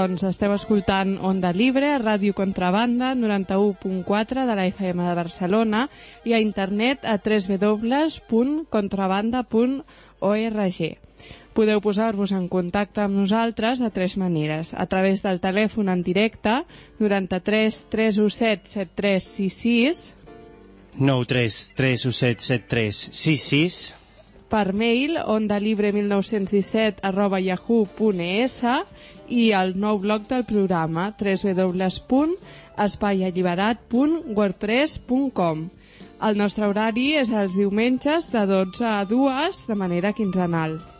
Doncs esteu escoltant Onda Libre, Ràdio Contrabanda, 91.4 de la FM de Barcelona i a internet a www.contrabanda.org. Podeu posar-vos en contacte amb nosaltres de tres maneres. A través del telèfon en directe 93 317 7366 93 317 7366 per mail ondalibre1917 arroba yahoo.es i el nou blog del programa www.espaialliberat.wordpress.com El nostre horari és els diumenges de 12 a 2 de manera quinzenal.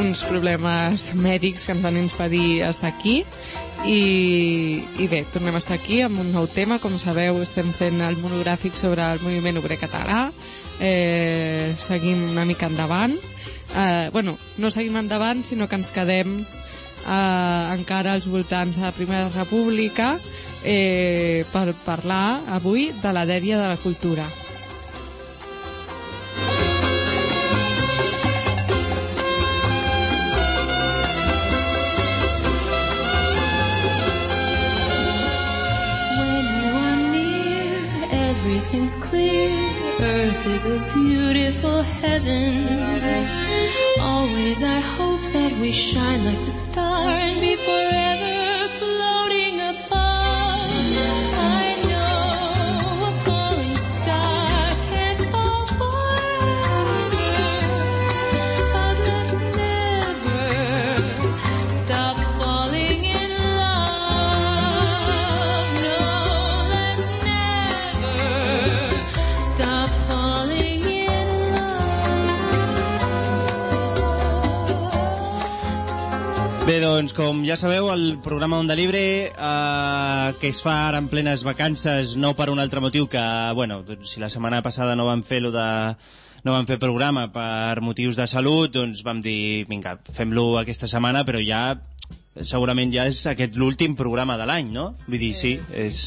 uns problemes mèdics que ens van impedir estar aquí i, i bé, tornem a estar aquí amb un nou tema. Com sabeu, estem fent el monogràfic sobre el moviment obrer català. Eh, seguim una mica endavant. Eh, bueno, no seguim endavant, sinó que ens quedem eh, encara als voltants de la Primera República eh, per parlar avui de la dèria de la cultura. Earth is a beautiful heaven. Always I hope that we shine like the star and be forever floating doncs, com ja sabeu, el programa Onda Libre, eh, que es fa ara en plenes vacances, no per un altre motiu que, bueno, doncs, si la setmana passada no vam fer lo de no vam fer programa per motius de salut, doncs vam dir, vinga, fem-lo aquesta setmana, però ja segurament ja és aquest l'últim programa de l'any, no? Vull dir, sí, és,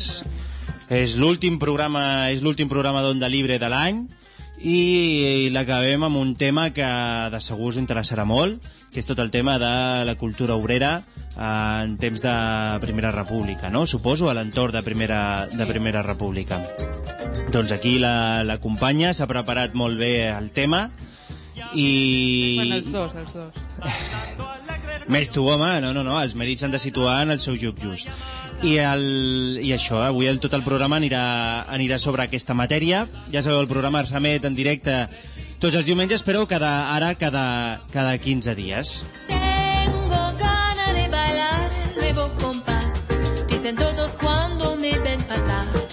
és l'últim programa és l'últim programa d'Onda Libre de l'any i l'acabem amb un tema que de segur us interessarà molt, que és tot el tema de la cultura obrera eh, en temps de Primera República, no? Suposo, a l'entorn de, primera, de Primera República. Doncs aquí la, la companya s'ha preparat molt bé el tema i... Bueno, els dos, els dos. Més tu, home, no, no, no, els mèrits s'han de situar en el seu lloc just. I, el, i això, avui el, tot el programa anirà, anirà sobre aquesta matèria. Ja sabeu, el programa s'emet en directe tots els diumenges, però cada, ara cada, cada 15 dies. Tengo ganas de bailar el nuevo compás. Dicen todos cuando me ven pasar.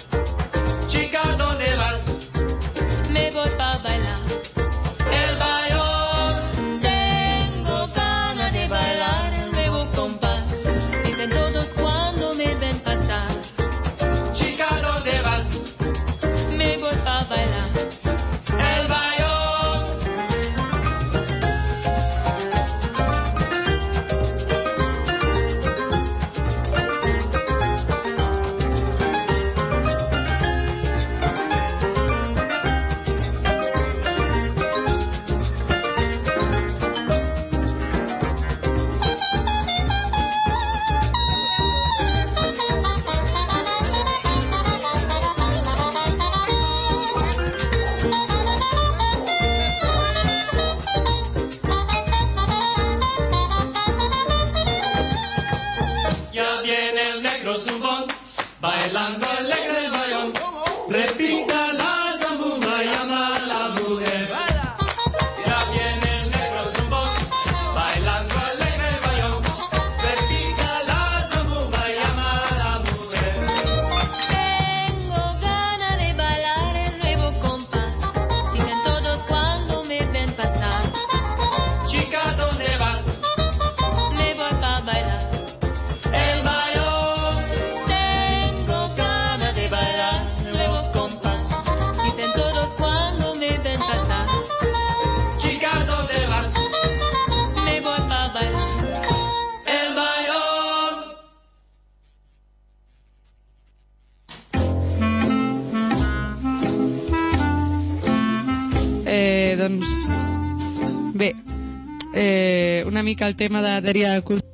Mica el tema de dèria de cultura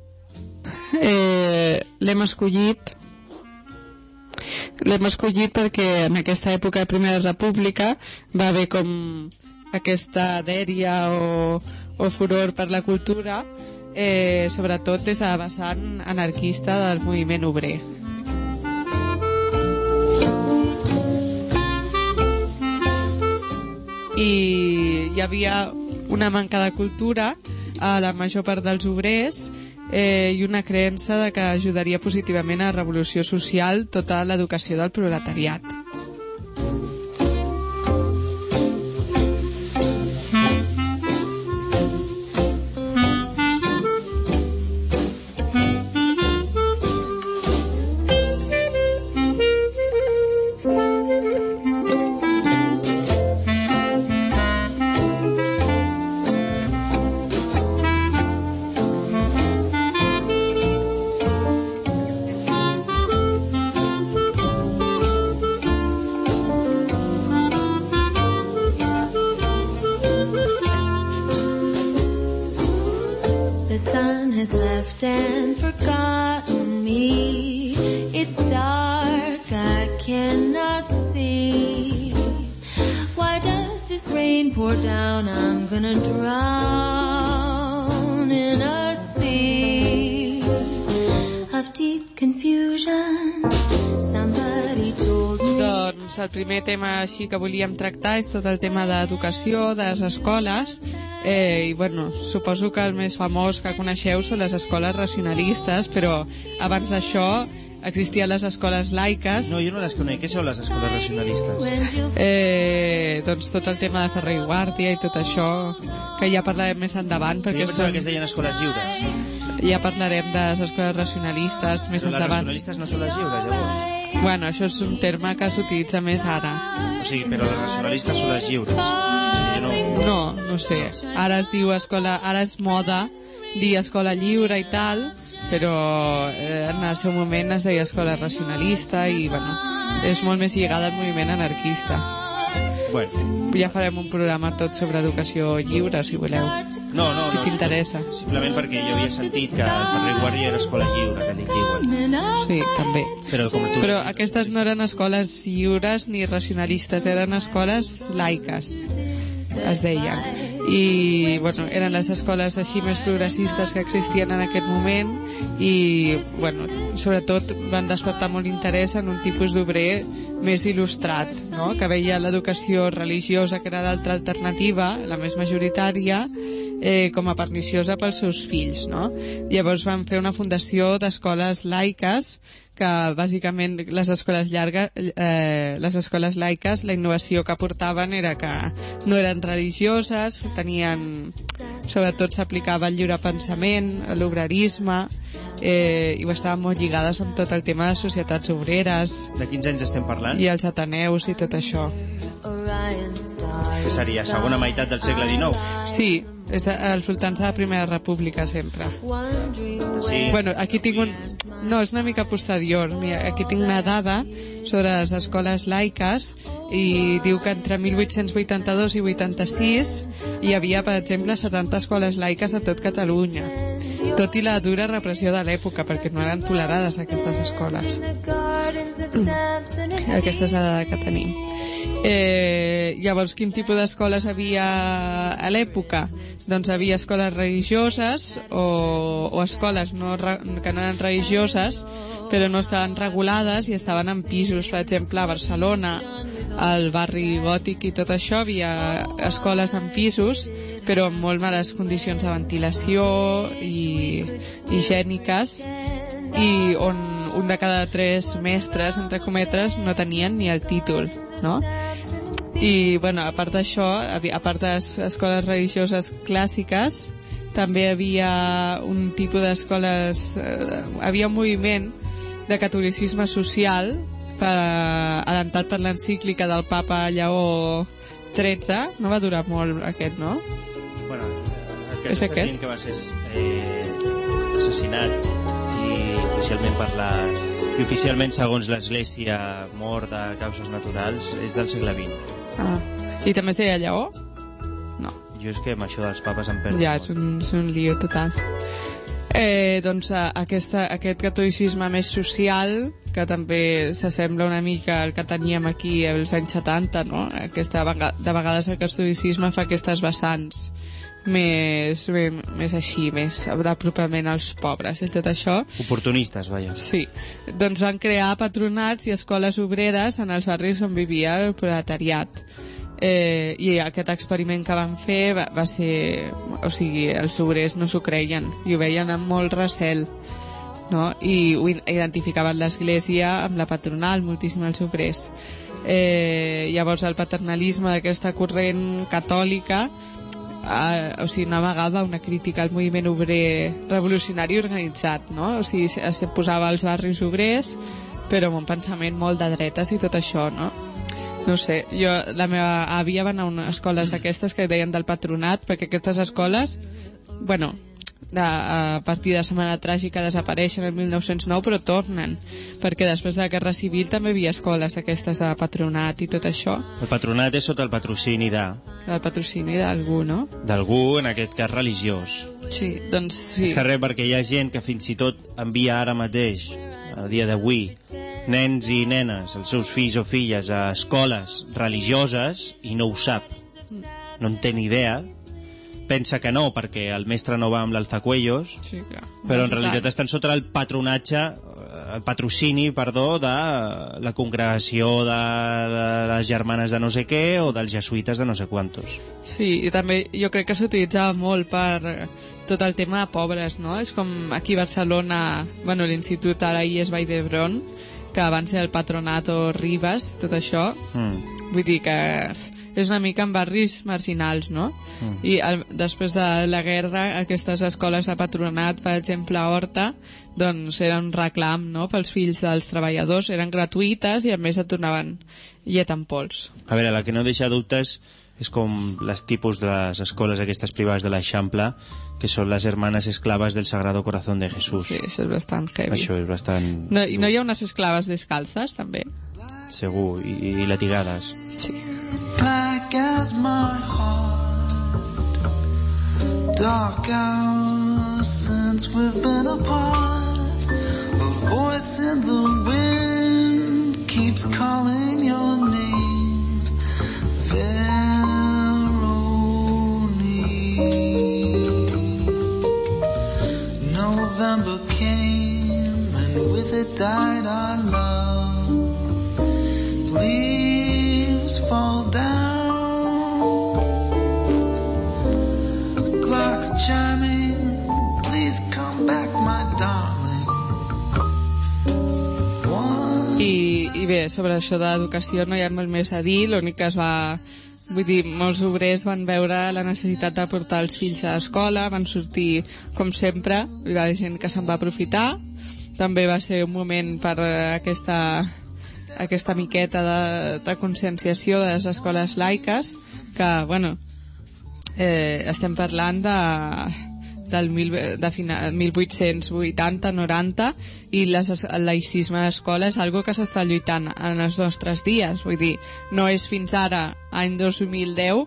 eh, l'hem escollit l'hem escollit perquè en aquesta època de Primera República va haver com aquesta dèria o, o furor per la cultura eh, sobretot des de la vessant anarquista del moviment obrer. I hi havia una manca de cultura a la major part dels obrers eh, i una creença de que ajudaria positivament a la revolució social tota l'educació del proletariat. Primer tema així que volíem tractar és tot el tema d'educació, de les escoles, eh, i bueno, suposo que el més famós que coneixeu són les escoles racionalistes, però abans d'això existien les escoles laiques, No, jo no les conec. Què són les escoles racionalistes? Eh, doncs tot el tema de Ferrer i Guàrdia i tot això, que ja parlarem més endavant, Jo perquè pensava són, que es deien escoles lliures. ja parlarem de les escoles racionalistes més Però les endavant. racionalistes no són les lliures, llavors. Bueno, això és un terme que s'utilitza més ara. O sigui, però les racionalistes són les lliures. O sigui, no... No, no sé. Ara es diu escola, ara és moda dir escola lliure i tal, però eh, en el seu moment es deia escola racionalista i, bueno, és molt més lligada al moviment anarquista. Bueno, Ja farem un programa tot sobre educació lliure, si voleu. no, no, Si no. t'interessa. Simplement perquè jo havia sentit que el Ferrer Guàrdia era escola lliure, que li diuen. Sí, també. Però com tu... Però aquestes no eren escoles lliures ni racionalistes, eren escoles laiques, es deien. I, bueno, eren les escoles així més progressistes que existien en aquest moment i, bueno, sobretot van despertar molt interès en un tipus d'obrer més il·lustrat, no? que veia l'educació religiosa, que era l'altra alternativa, la més majoritària, eh, com a perniciosa pels seus fills. No? Llavors van fer una fundació d'escoles laiques que bàsicament les escoles llargues, eh, les escoles laiques, la innovació que portaven era que no eren religioses, tenien, sobretot s'aplicava el lliure pensament, l'obrerisme, eh, i estaven molt lligades amb tot el tema de societats obreres De quins anys estem parlant? i els ateneus i tot això. Que seria segona meitat del segle XIX. Sí, és als voltants de la Primera República sempre. Sí. Bueno, aquí tinc un... No, és una mica posterior. Mira, aquí tinc una dada sobre les escoles laiques i diu que entre 1882 i 86 hi havia, per exemple, 70 escoles laiques a tot Catalunya. Tot i la dura repressió de l'època, perquè no eren tolerades aquestes escoles. and Aquesta és la dada que tenim. Eh, llavors, quin tipus d'escoles havia a l'època? Doncs havia escoles religioses o, o escoles no, que no eren religioses però no estaven regulades i estaven en pisos. Per exemple, a Barcelona, al barri gòtic i tot això, havia escoles en pisos però amb molt males condicions de ventilació i higièniques i on un de cada tres mestres, entre cometres, no tenien ni el títol, no? I, bueno, a part d'això, a part de les escoles religioses clàssiques, també havia un tipus d'escoles... Eh, havia un moviment de catolicisme social per, alentat per l'encíclica del papa Lleó XIII. No va durar molt aquest, no? Bueno, És aquest aquest? president que va ser eh, assassinat i oficialment per la i oficialment segons l'església mort de causes naturals és del segle XX. Ah. I també es deia Lleó? No. Jo és que amb això dels papes em perdo. Ja, és un, és un lío total. Eh, doncs aquesta, aquest catolicisme més social, que també s'assembla una mica al que teníem aquí als anys 70, no? Aquesta, de vegades el catolicisme fa aquestes vessants més, més, més així, més d'apropament als pobres i tot això. Oportunistes, vaja. Sí, doncs van crear patronats i escoles obreres en els barris on vivia el proletariat. Eh, I aquest experiment que van fer va, va ser... O sigui, els obrers no s'ho creien i ho veien amb molt recel no? i ho identificaven l'església amb la patronal, moltíssim els obrers. Eh, llavors el paternalisme d'aquesta corrent catòlica eh, o sigui, no amagava una crítica al moviment obrer revolucionari organitzat, no? O sigui, se posava als barris obrers, però amb un pensament molt de dretes i tot això, no? No sé, jo, la meva àvia va anar a unes escoles d'aquestes que deien del patronat, perquè aquestes escoles, bueno, de, a partir de la Setmana Tràgica desapareixen el 1909, però tornen, perquè després de la Guerra Civil també hi havia escoles d'aquestes de patronat i tot això, El patronat és sota el patrocini de del patrocini d'algú, no? d'algú, en aquest cas religiós. Sí, doncs sí. És que res, perquè hi ha gent que fins i tot envia ara mateix, a dia d'avui, nens i nenes, els seus fills o filles, a escoles religioses i no ho sap. No en té ni idea. Pensa que no, perquè el mestre no va amb l'alzacuellos, Sí, clar. però en realitat estan sota el patronatge, eh, el patrocini, perdó, de la congregació de les germanes de no sé què o dels jesuïtes de no sé quantos. Sí, i també jo crec que s'utilitzava molt per tot el tema de pobres, no? És com aquí a Barcelona, bueno, l'Institut ara hi és Vall d'Hebron, que abans era el Patronato Ribas, tot això. Mm. Vull dir que és una mica en barris marginals, no? Mm. I el, després de la guerra, aquestes escoles de patronat, per exemple, a Horta, doncs era un reclam, no?, pels fills dels treballadors, eren gratuïtes i a més et donaven llet en pols. A veure, la que no deixa dubtes és com les tipus de les escoles aquestes privades de l'Eixample, que són les hermanes esclaves del Sagrado Corazón de Jesús. Sí, això és bastant heavy. Això és bastant... No, I no hi ha unes esclaves descalzes, també? Segur, i, i latigades. Sí. Black as my heart, dark hours since we've been apart. A voice in the wind keeps calling your name, Veroni. November came and with it died our love fall down. Clocks chiming, please come back, my darling. One I, I bé, sobre això de l'educació no hi ha molt més a dir, l'únic que es va... Vull dir, molts obrers van veure la necessitat de portar els fills a l'escola, van sortir, com sempre, hi va gent que se'n va aprofitar. També va ser un moment per eh, aquesta, aquesta miqueta de, de conscienciació de les escoles laiques, que, bueno, eh, estem parlant de del mil, de fina, 1880-90 i les, es- el laïcisme a l'escola és algo que s'està lluitant en els nostres dies. Vull dir, no és fins ara any 2010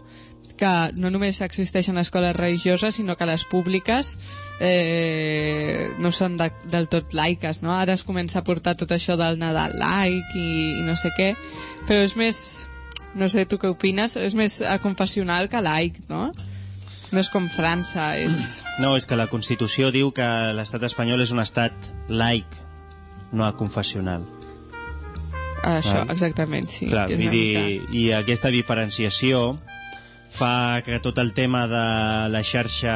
que no només existeixen escoles religioses sinó que les públiques eh, no són de, del tot laiques no? ara es comença a portar tot això del Nadal laic i, i no sé què però és més no sé tu què opines és més eh, confessional que laic no? no és com França és... No, és que la Constitució diu que l'estat espanyol és un estat laic, no confessional. això, Val. exactament sí, Clar, vull una dir, mica- i aquesta diferenciació fa que tot el tema de la xarxa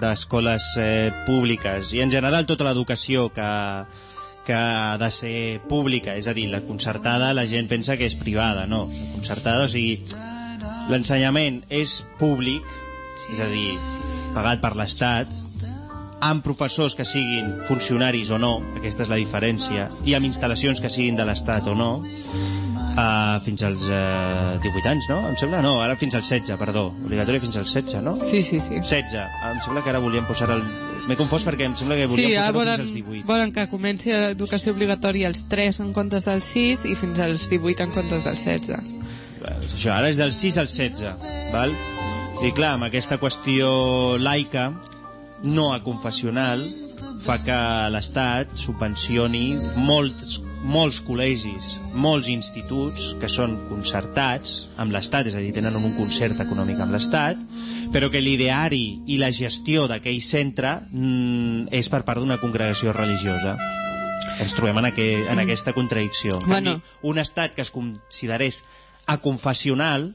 d'escoles eh, públiques i en general tota l'educació que, que ha de ser pública, és a dir, la concertada la gent pensa que és privada, no. La concertada, o sigui, l'ensenyament és públic, és a dir, pagat per l'Estat, amb professors que siguin funcionaris o no, aquesta és la diferència, i amb instal·lacions que siguin de l'Estat o no, uh, fins als uh, 18 anys, no? Em sembla? No, ara fins als 16, perdó. Obligatori fins als 16, no? sí, sí, sí 16. Em sembla que ara volíem posar el... M'he confós perquè em sembla que volíem Sí, posar-ho volen, fins als 18. volen que comenci l'educació obligatòria als 3 en comptes dels 6 i fins als 18 en comptes dels 16. Bé, doncs això, ara és del 6 al 16, val? I clar, amb aquesta qüestió laica, no aconfessional, fa que l'Estat subvencioni molts, molts col·legis, molts instituts que són concertats amb l'Estat, és a dir, tenen un concert econòmic amb l'Estat, però que l'ideari i la gestió d'aquell centre mm, és per part d'una congregació religiosa. Ens trobem en, aqu en aquesta contradicció. En Bueno. canvi, un estat que es considerés aconfessional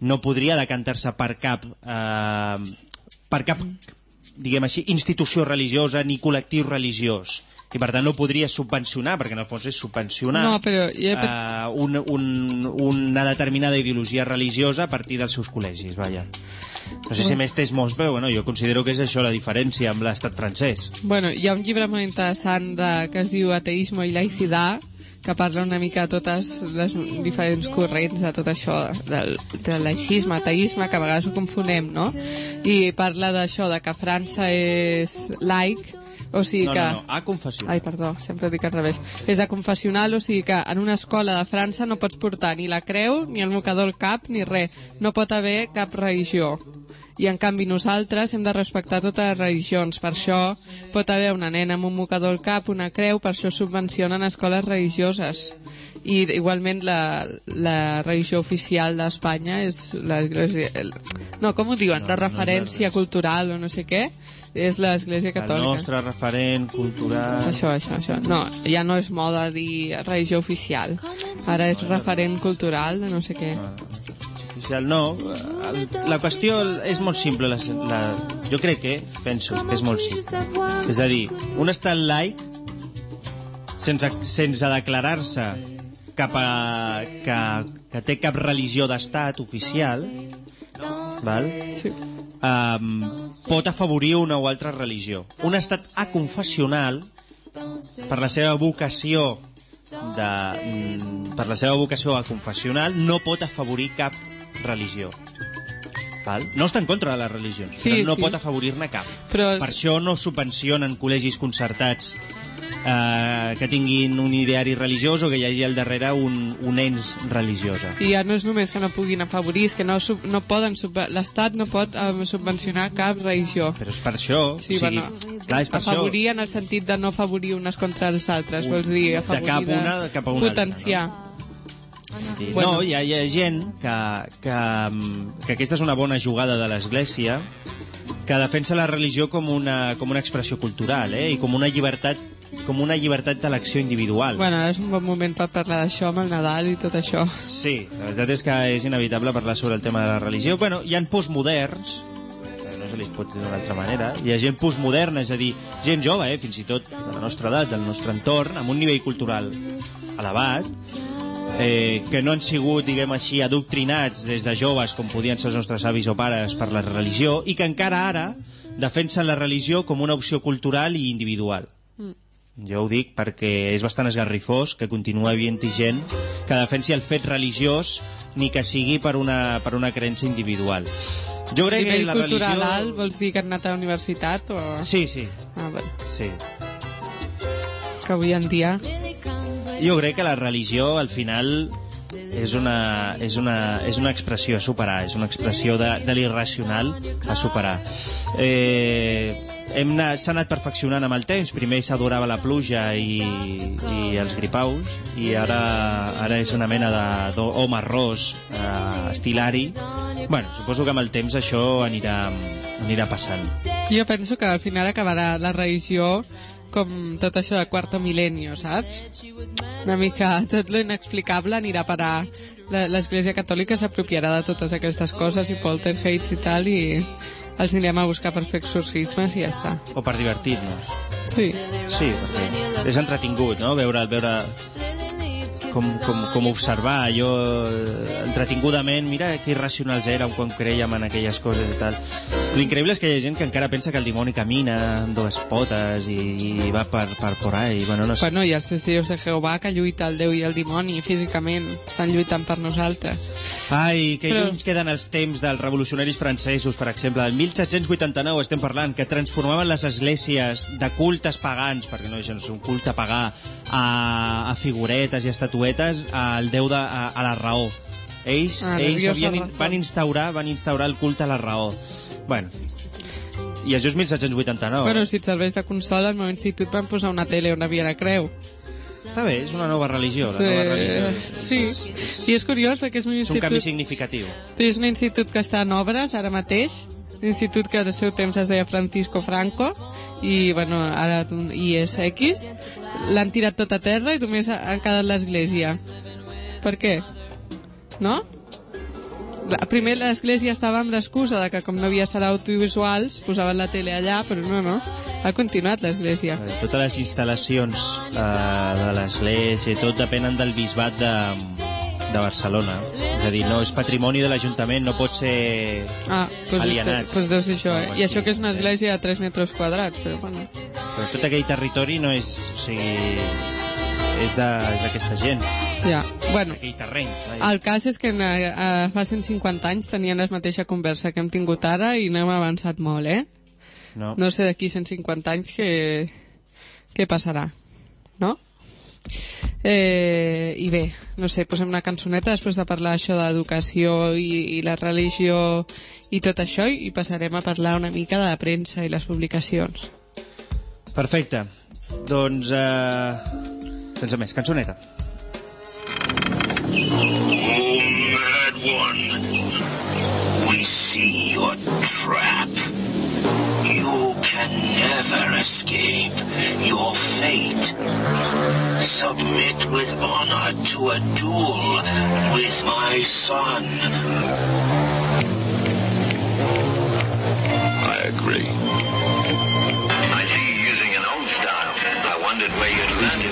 no podria decantar-se per cap eh, per cap diguem així, institució religiosa ni col·lectiu religiós i per tant no podria subvencionar, perquè en el fons és subvencionar No, però eh, un, un, una determinada ideologia religiosa a partir dels seus col·legis, vaja. No sé si m'he estès molt, però bueno, jo considero que és això la diferència amb l'estat francès. Bueno, hi ha un llibre molt interessant de, que es diu Ateismo i laicidad que parla una mica de totes les diferents corrents de tot això del, del laïcisme, ateisme, que a vegades ho confonem, no? I parla d'això, de que França és laic, o sigui No, que... no, no, a confessional. Ai, perdó, sempre dic al revés. És de confessional, o sigui que en una escola de França no pots portar ni la creu, ni el mocador al cap, ni res. No pot haver cap religió. I en canvi nosaltres hem de respectar totes les religions. Per això pot haver una nena amb un mocador al cap, una creu, per això subvencionen escoles religioses. I igualment la, la religió oficial d'Espanya és l'església... el- No, com ho diuen? La referència cultural o no sé què és l'església El catòlica. nostre referent cultural... Això, això, això. No, ja no és moda dir religió oficial. Ara és referent cultural de no sé què. oficial no. El- La qüestió és molt simple. La, la, jo crec que, penso, que és molt simple. És a dir, un estat laic, sense, sense declarar-se cap a, que, que té cap religió d'estat oficial, val? Sí. um, pot afavorir una o altra religió. Un estat aconfessional, per la seva vocació de, mm, per la seva vocació aconfessional, no pot afavorir cap religió. Val? No està en contra de les religions, Sí, però no sí. pot afavorir-ne cap. Però- Per això no subvencionen col·legis concertats eh, que tinguin un ideari religiós o que hi hagi al darrere un, un ens religiosa. I ja no és només que no puguin afavorir, és que no, sub, no poden l'Estat no pot eh, subvencionar cap religió. Però és per això... Sí, o sigui, bueno, clar, és per això... afavorir en el sentit de no afavorir unes contra els altres, vols dir, afavorir cap una cap a una potenciar. Sí. Bueno. No, hi ha, hi ha gent que, que, que aquesta és una bona jugada de l'Església, que defensa la religió com una, com una expressió cultural, eh? i com una llibertat com una llibertat d'elecció individual. Bueno, és un bon moment per parlar d'això amb el Nadal i tot això. Sí, la veritat és que és inevitable parlar sobre el tema de la religió. Bueno, hi ha postmoderns, que no se li pot dir d'una altra manera, hi ha gent postmoderna, és a dir, gent jove, eh, fins i tot de la nostra edat, del nostre entorn, amb un nivell cultural elevat, eh, que no han sigut, diguem així, adoctrinats des de joves, com podien ser els nostres avis o pares, per la religió, i que encara ara defensen la religió com una opció cultural i individual. Jo ho dic perquè és bastant esgarrifós que continua havent-hi gent que defensi el fet religiós ni que sigui per una, per una creença individual. Jo crec que la cultural religió... alt, vols dir que han anat a la universitat o... Sí, sí, Ah, bueno, sí. que avui en dia... Jo crec que la religió, al final, és una, és una, és una expressió a superar, és una expressió de, de l'irracional a superar. Eh, s'ha anat perfeccionant amb el temps. Primer s'adorava la pluja i, i els gripaus, i ara, ara és una mena d'home ros eh, estilari. Bueno, suposo que amb el temps això anirà, anirà passant. Jo penso que al final acabarà la religió com tot això de quarto milenio, saps? Una mica tot lo inexplicable anirà a L'Església Catòlica s'apropiarà de totes aquestes coses i poltergeist i tal i els anirem a buscar per fer exorcismes i ja està. O per divertir-nos. Sí. Sí, perquè és entretingut, no?, veure, veure com, com, com observar allò eh, entretingudament, mira que irracionals érem quan creiem en aquelles coses i tal. L'increïble és que hi ha gent que encara pensa que el dimoni camina amb dues potes i, i va per, per por ahí. Bueno, no sé. Bueno, i els testigos de Jehovà que lluita el Déu i el dimoni físicament, estan lluitant per nosaltres. Ai, que Però- lluny queden els temps dels revolucionaris francesos, per exemple. El 1789 estem parlant, que transformaven les esglésies de cultes pagans, perquè no deixen un culte pagà, a, a figuretes i estatuetes, al déu de, a, a la raó. Ells, Ah, ells havien, van instaurar van instaurar el culte a la raó. Bueno, i això és 1789. Bueno, si et serveix de consola, al meu institut van posar una tele on havia la creu. Està bé, és una nova religió. La nova religió. sí. I és curiós perquè és un És un institut... canvi significatiu. És un institut que està en obres ara mateix, un institut que al seu temps es deia Francisco Franco, i bueno, ara i és X, l'han tirat tot a terra i només ha, ha quedat l'església. Per què? No? La- Primer l'església estava amb l'excusa de que com no havia sala audiovisuals posaven la tele allà, però no, no. Ha continuat l'església. Eh, Totes les instal·lacions eh, de l'església i tot depenen del bisbat de, de Barcelona. És a dir, no és patrimoni de l'Ajuntament, no pot ser Ah, doncs, alienat. doncs deu ser això, eh? I això que és una església de 3 metres quadrats, però bueno. Però tot aquell territori no és... O sigui, és d'aquesta gent, Ja, bueno. aquell terreny. vaja. El cas és que eh, eh, fa 150 anys tenien la mateixa conversa que hem tingut ara i n'hem avançat molt, eh? No? No sé d'aquí 150 anys què, què passarà, no? Eh, I bé, no sé, posem una cançoneta després de parlar això d'educació i, i la religió i tot això i passarem a parlar una mica de la premsa i les publicacions. Perfecte. Doncs, eh, sense més, cançoneta. Oh, mad one. We see your trap. You can never escape your fate. Submit with honor to a duel with my son. I agree. I see you using an old style. I wondered where you'd learned it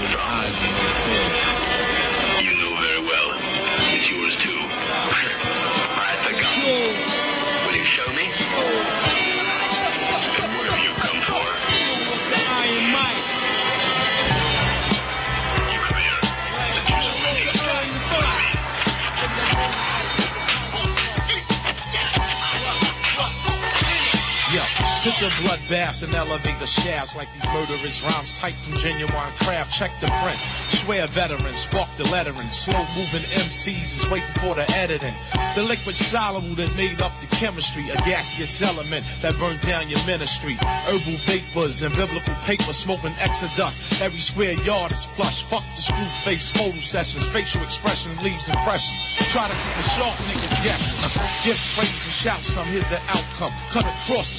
picture bloodbaths and elevator shafts like these murderous rhymes typed from genuine craft. Check the print. Swear veterans, walk the lettering. Slow moving MCs is waiting for the editing. The liquid soluble that made up the chemistry, a gaseous element that burned down your ministry. Herbal vapors and biblical paper smoking exodus. Every square yard is flush. Fuck the screw face photo sessions. Facial expression leaves impression. Try to keep a sharp nigga guessing. Give praise and shout some, here's the outcome. Cut across the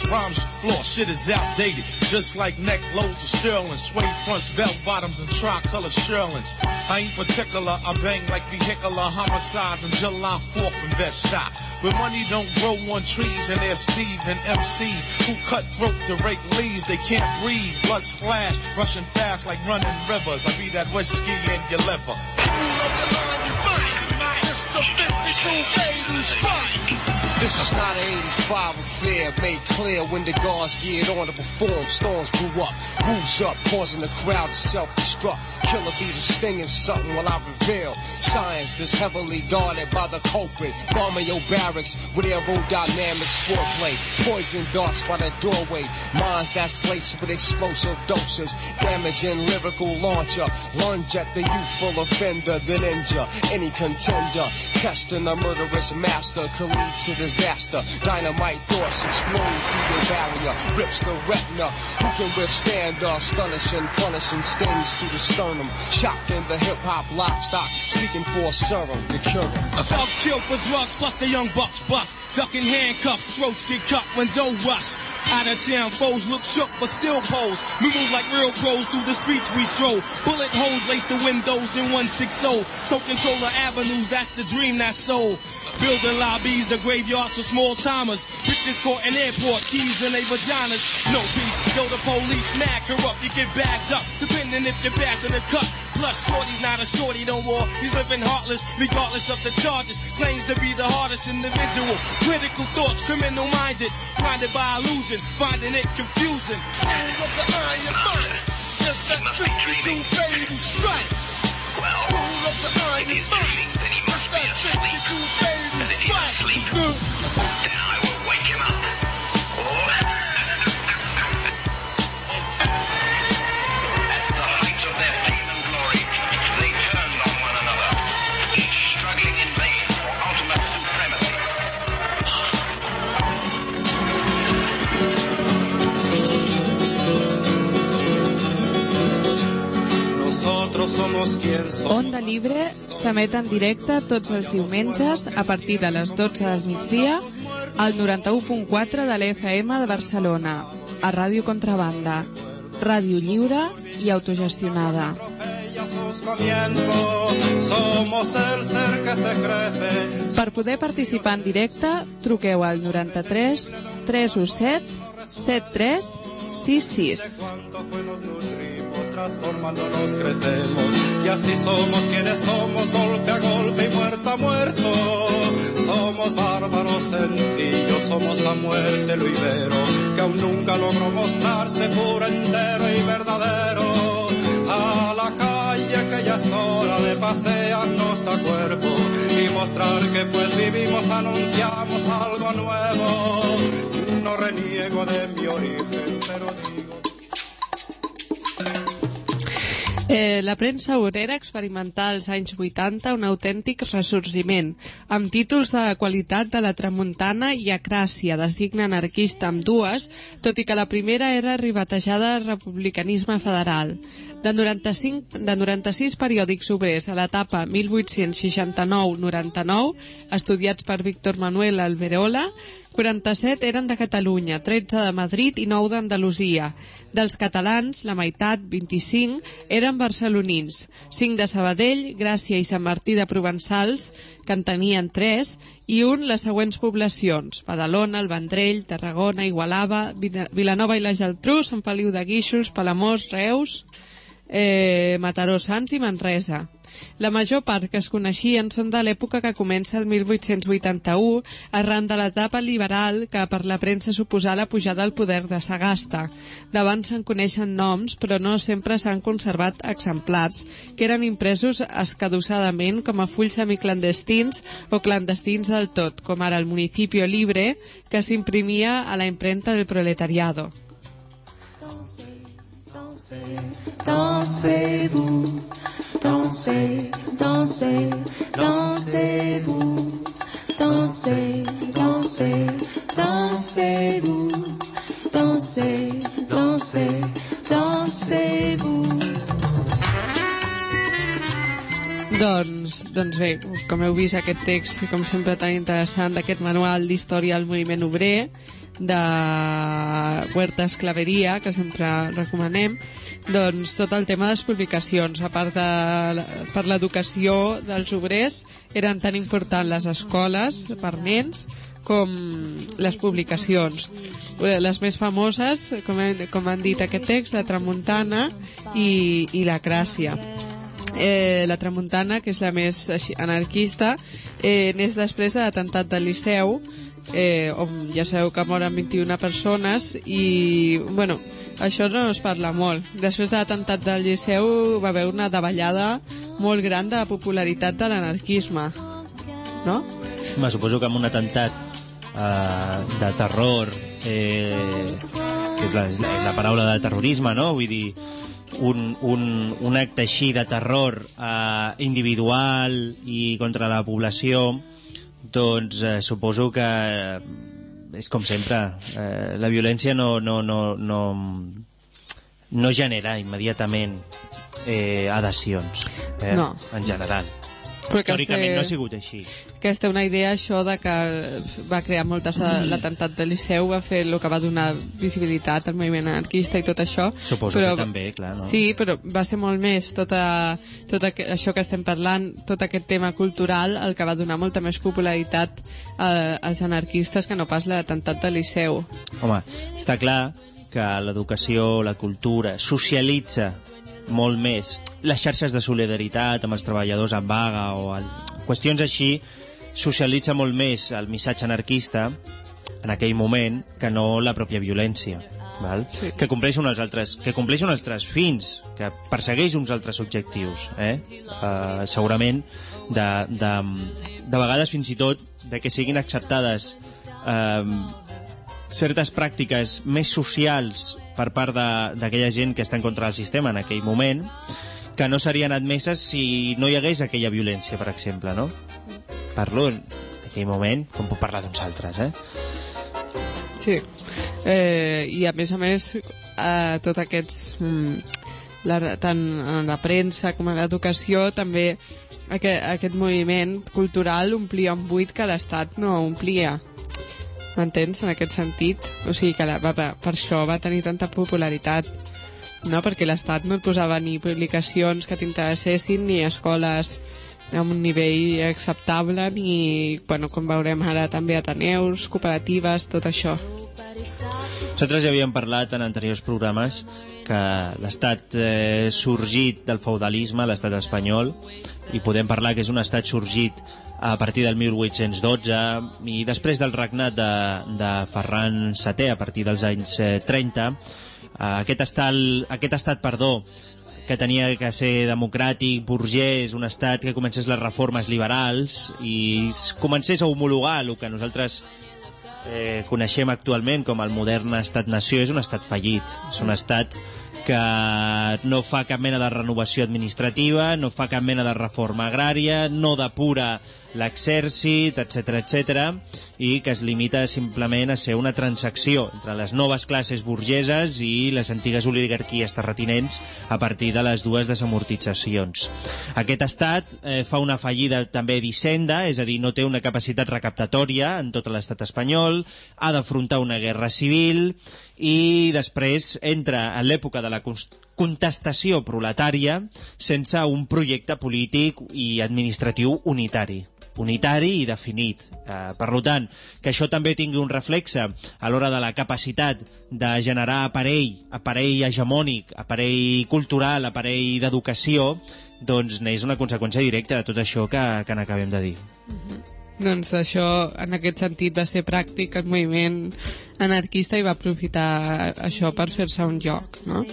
semi-gloss rhymes you floss. Shit is outdated. Just like neck loads of sterling. Suede fronts, belt bottoms, and tricolor shirlings. I ain't particular, I bang like vehicular homicides in July 4th in Bed-Stuy. But money don't grow on trees, and there's Steve and MCs who cut throat to rake leaves. They can't breathe, blood splash, rushing fast like running rivers. I be that whiskey in your liver. This is not an 85 affair made clear when the guards geared on to perform. Storms blew up, roofs up, causing the crowd to self-destruct. Killer bees are stinging something while I reveal science that's heavily guarded by the culprit. Bombing your barracks with aerodynamics foreplay. Poison darts by the doorway. Minds that's laced with explosive doses. Damaging lyrical launcher. Lunge at the youthful offender, then injure any contender. Testing a murderous master could lead to disaster. Dynamite thoughts explode through your barrier. Rips the retina. Who can withstand the astonishing, punishing stings to the sternum? Shocked in the hip hop livestock, seeking for a serum to cure 'em. Thugs killed for drugs, plus the young bucks bust. Ducking handcuffs, throats get cut when dough rush. Out of town, foes look shook but still pose. We move like real pros through the streets we stroll. Bullet holes lace the windows in 160. So control the avenues, that's the dream that's sold. Building lobbies, the graveyards for small timers. Bitches caught in airport, keys in their vaginas. No peace, yo, the police mad corrupt. You get bagged up, depending if you're passing the cut. Plus, shorty's not a shorty no more. He's living heartless, regardless of the charges. Claims to be the hardest individual. Critical thoughts, criminal minded. Blinded by illusion, finding it confusing. Rule of the iron mind. Just that 52 fatal strike. Well, Rule of the iron mind. dreaming, then he must be That 52 fatal Uh, somos quien somos. Onda Libre s'emet en directe tots els diumenges a partir de les 12 del migdia al 91.4 de l'FM de Barcelona, a Ràdio Contrabanda, ràdio lliure i autogestionada. Per poder participar en directe, truqueu al 93 317 7366. Cuánto fue nos nutrimos, transformándonos crecemos. Y así somos quienes somos, golpe a golpe y muerto a muerto. Somos bárbaros sencillos, somos a muerte lo ibero, que aún nunca logró mostrarse puro, entero y verdadero. A la calle que ya es hora de pasearnos a cuerpo y mostrar que pues vivimos, anunciamos algo nuevo. No reniego de mi origen, pero digo... Eh, la premsa obrera experimentà als anys 80 un autèntic ressorgiment, amb títols de qualitat de la Tramuntana i Acràcia, de signe anarquista amb dues, tot i que la primera era ribatejada republicanisme federal. De, 95, de 96 periòdics obrers a l'etapa 1869-99, estudiats per Víctor Manuel Alberola, 47 eren de Catalunya, 13 de Madrid i 9 d'Andalusia. Dels catalans, la meitat, 25, eren barcelonins, 5 de Sabadell, Gràcia i Sant Martí de Provençals, que en tenien 3, i un les següents poblacions, Badalona, el Vendrell, Tarragona, Igualava, Vila- Vilanova i la Geltrú, Sant Feliu de Guíxols, Palamós, Reus, eh, Mataró, Sants i Manresa. La major part que es coneixien són de l'època que comença el 1881, arran de l'etapa liberal que per la premsa suposà la pujada al poder de Sagasta. D'abans se'n coneixen noms, però no sempre s'han conservat exemplars, que eren impresos escadussadament com a fulls semiclandestins o clandestins del tot, com ara el Municipio Libre, que s'imprimia a la imprenta del proletariado. Dansez-vous, dansez, dansez, dansez-vous, dansez, dansez, dansez-vous, dansez, dansez, dansez-vous. Doncs, doncs com heu vist aquest text, com sempre tan interessant, d'aquest manual d'història del moviment obrer, de Huerta Esclaveria, que sempre recomanem, doncs tot el tema de les publicacions, a part de per l'educació dels obrers, eren tan importants les escoles per nens com les publicacions. Eh, Les més famoses, com, he, com han dit aquest text, la Tramuntana i, i la Cràcia eh, la Tramuntana, que és la més així, anarquista, eh, n'és després de l'atemptat del Liceu, eh, on ja sabeu que moren 21 persones, i, bueno, això no es parla molt. Després de l'atemptat del Liceu va haver una davallada molt gran de la popularitat de l'anarquisme, no? Me suposo que amb un atemptat eh, de terror, eh, que és la, la paraula de terrorisme, no? Vull dir, un, un, un acte així de terror eh, individual i contra la població, doncs eh, suposo que eh, és com sempre, eh, la violència no, no, no, no, no genera immediatament eh, adhesions, eh, No. en general. Però Històricament este- no ha sigut així. que es té una idea això de que va crear moltes l'atemptat del Liceu va fer el que va donar visibilitat al moviment anarquista i tot això Suposo que també, clar, no? sí, però va ser molt més tota, tot aqu- això que estem parlant tot aquest tema cultural el que va donar molta més popularitat eh, als anarquistes que no pas l'atemptat del Liceu Home, està clar que l'educació, la cultura, socialitza molt més les xarxes de solidaritat amb els treballadors en vaga o el... qüestions així socialitza molt més el missatge anarquista en aquell moment que no la pròpia violència val? Sí. que compleix uns altres que compleix uns altres fins que persegueix uns altres objectius eh? Uh, segurament de, de, de vegades fins i tot de que siguin acceptades eh, certes pràctiques més socials per part d'aquella gent que està en contra del sistema en aquell moment que no serien admeses si no hi hagués aquella violència, per exemple, no? Parlo d'aquell moment, com puc parlar d'uns altres, eh? Sí. Eh, I a més a més, eh, tot aquests... Mm, la, tant en la premsa com en l'educació també aquest, aquest moviment cultural omplia un buit que l'Estat no omplia m'entens en aquest sentit? O sigui que la, va, va, per això va tenir tanta popularitat no? perquè l'Estat no et posava ni publicacions que t'interessessin ni escoles amb un nivell acceptable ni, bueno, com veurem ara també Ateneus, cooperatives, tot això Nosaltres ja havíem parlat en anteriors programes que l'estat eh, sorgit del feudalisme, l'estat espanyol, i podem parlar que és un estat sorgit a partir del 1812 i després del regnat de, de Ferran VII a partir dels anys eh, 30 eh, aquest, estat, aquest estat perdó, que tenia que ser democràtic, burgès, un estat que comencés les reformes liberals i comencés a homologar el que nosaltres eh, coneixem actualment com el modern estat-nació és un estat fallit. És un estat que no fa cap mena de renovació administrativa, no fa cap mena de reforma agrària, no depura l'exèrcit, etc etc, i que es limita simplement a ser una transacció entre les noves classes burgeses i les antigues oligarquies terratinents a partir de les dues desamortitzacions. Aquest estat eh, fa una fallida també d'Hisenda, és a dir, no té una capacitat recaptatòria en tot l'estat espanyol, ha d'afrontar una guerra civil i després entra en l'època de la contestació proletària sense un projecte polític i administratiu unitari unitari i definit. Eh, per tant, que això també tingui un reflexe a l'hora de la capacitat de generar aparell, aparell hegemònic, aparell cultural, aparell d'educació, doncs n'és una conseqüència directa de tot això que, que n'acabem de dir. Doncs això, en aquest sentit, va ser pràctic el moviment anarquista i va aprofitar això per fer-se un lloc, no?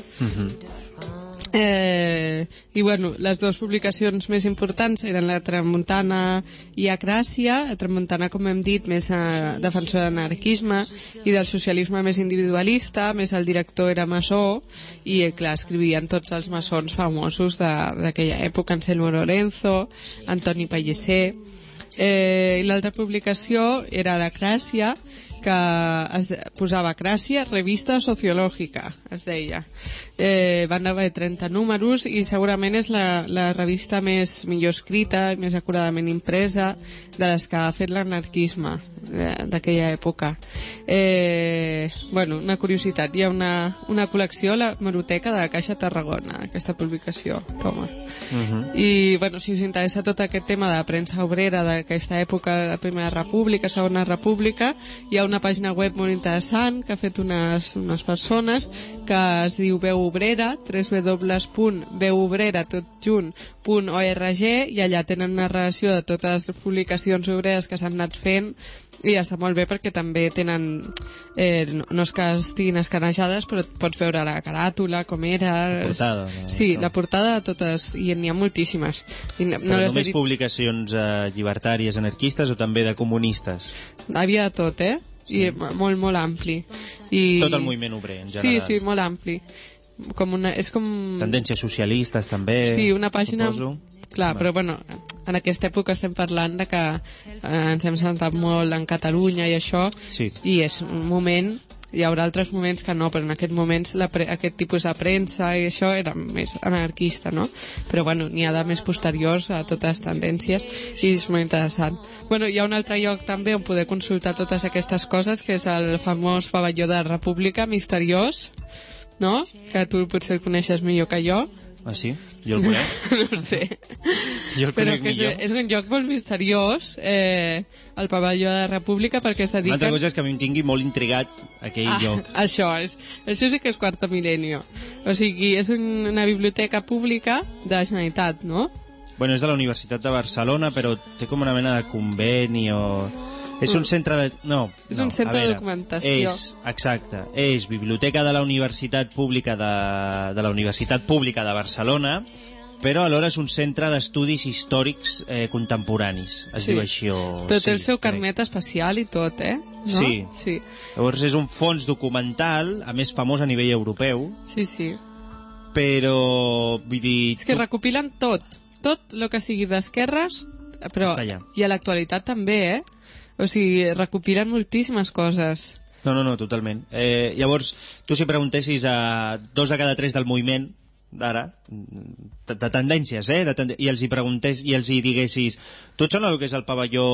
Eh, I bueno, les dues publicacions més importants eren la Tramuntana i Acràcia. La Tramuntana, com hem dit, més eh, defensor de l'anarquisme i del socialisme més individualista, més el director era maçó i, eh, clar, escrivien tots els maçons famosos d'aquella època, Anselmo Lorenzo, Antoni Pellicer... Eh, I l'altra publicació era la Cràcia, que es de- posava Cràcia, revista sociològica, es deia. Eh, van haver 30 números i segurament és la, la revista més millor escrita i més acuradament impresa de les que ha fet l'anarquisme eh, d'aquella època. Eh, bueno, una curiositat, hi ha una, una col·lecció a la Meroteca de la Caixa Tarragona, aquesta publicació, toma. I, bueno, si us interessa tot aquest tema de la premsa obrera d'aquesta època, la Primera República, Segona República, hi ha una pàgina web molt interessant que ha fet unes, unes persones que es diu Veu Obrera, www.veuobrera, tot junt, .org, i allà tenen una relació de totes les publicacions obreres que s'han anat fent i està molt bé perquè també tenen eh, no, no és que estiguin escanejades però pots veure la caràtula com era La portada, no? sí, la portada de totes i n'hi ha moltíssimes I no, Però he només dit- publicacions eh, llibertàries anarquistes o també de comunistes? havia de tot, eh? I molt, molt ampli I... Tot el moviment obrer, en sí, general. sí, molt ampli com una, és com Tendències socialistes també, Sí, una pàgina... suposo. Clar, però bueno, en aquesta època estem parlant de que eh, ens hem sentat molt en Catalunya i això, Sí. i és un moment, hi haurà altres moments que no, però en aquests moments la pre aquest tipus de premsa i això era més anarquista, no? Però bueno, n'hi ha de més posteriors a totes les tendències i és molt interessant. Bueno, hi ha un altre lloc també on poder consultar totes aquestes coses, que és el famós pavelló de la República, misteriós, no? Que tu potser el coneixes millor que jo. Ah, sí? Jo el conec. no ho sé. Jo el Però conec que millor. és un lloc molt misteriós, eh, el pavelló de la República, perquè es Una altra cosa és que a mi em tingui molt intrigat aquell Ah, lloc. això, és, això sí que és quarta mil·lenio. O sigui, és un, una biblioteca pública de la Generalitat, no? Bueno, és de la Universitat de Barcelona, però té com una mena de conveni o... És un centre de... No, És no, un centre a de veure, documentació. És, exacte, és Biblioteca de la Universitat Pública de, de la Universitat Pública de Barcelona, però alhora és un centre d'estudis històrics eh, contemporanis. Es diu així o... Però té el sí, seu crec. carnet especial i tot, eh? No? Sí. Sí, Llavors és un fons documental, a més famós a nivell europeu, sí, sí. però vull dir... És que recopilen tot, tot el que sigui d'esquerres, però... Està allà. I a l'actualitat també, eh? O sigui, recopilen moltíssimes coses. No, no, no, totalment. Eh, llavors, tu si preguntessis a dos de cada tres del moviment d'ara, de, de tendències, eh? De tende i els hi preguntés i els hi diguessis tu et sona el que és el pavelló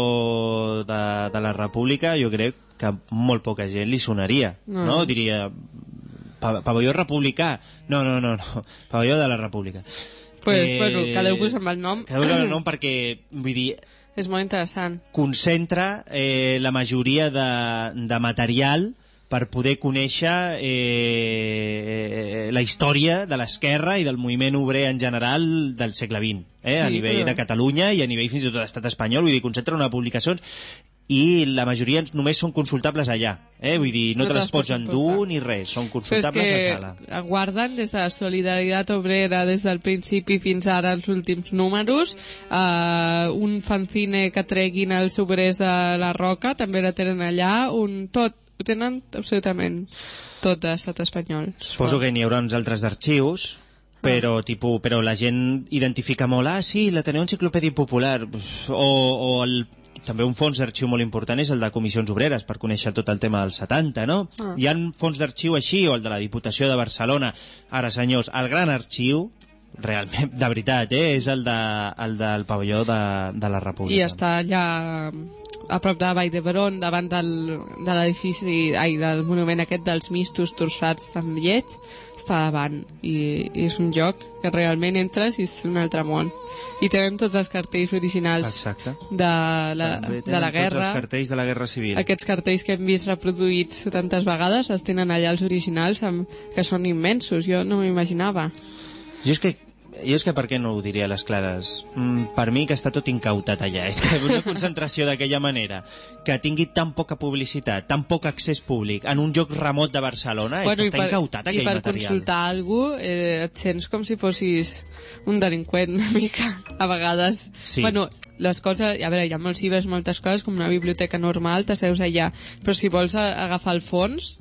de, de la República? Jo crec que molt poca gent li sonaria, No. no? Diria, "Pa- pavelló republicà? No, no, no, no, pavelló de la República. Pues, bueno, quedeu-vos amb el nom. Quedeu-vos amb el nom perquè, vull dir, És molt interessant. concentra eh, la majoria de, de material per poder conèixer eh, la història de l'esquerra i del moviment obrer en general del segle XX, eh, a Sí, nivell però- de Catalunya i a nivell fins i tot de l'estat espanyol, vull dir, concentra una publicacions i la majoria només són consultables allà, eh? vull dir, no, te les pots endur ni res, són consultables que a sala. guarden des de la solidaritat obrera des del principi fins ara els últims números uh, un fanzine que treguin els obrers de la Roca també la tenen allà un tot, ho tenen absolutament tot d'estat espanyol. Suposo que n'hi haurà uns altres d'arxius, però, tipus, però la gent identifica molt, ah, sí, l'Ateneu Enciclopèdia Popular, o, o el, també un fons d'arxiu molt important és el de comissions obreres, per conèixer tot el tema dels 70, no? Ah. Hi ha fons d'arxiu així, o el de la Diputació de Barcelona. Ara, senyors, el gran arxiu, realment, de veritat, eh, és el, de, el del pavelló de, de la República. I està allà a prop de Vall d'Hebron, davant del, de l'edifici, ai, del monument aquest dels mistos torçats tan lleig, està davant. I, I és un lloc que realment entres i és un altre món. I tenen tots els cartells originals Exacte. de la, de la Tots guerra. els cartells de la Guerra Civil. Aquests cartells que hem vist reproduïts tantes vegades es tenen allà els originals amb, que són immensos, jo no m'ho imaginava. Jo és que jo és que per què no ho diria a les clares? Mm, per mi que està tot incautat allà. És que una concentració d'aquella manera, que tingui tan poca publicitat, tan poc accés públic, en un lloc remot de Barcelona, és que i està incautat I aquell per material. consultar algú eh, et sents com si fossis un delinqüent una mica, a vegades. Sí. Bueno, les coses, a veure, hi ha molts llibres, moltes coses, com una biblioteca normal, t'asseus allà, però si vols agafar el fons,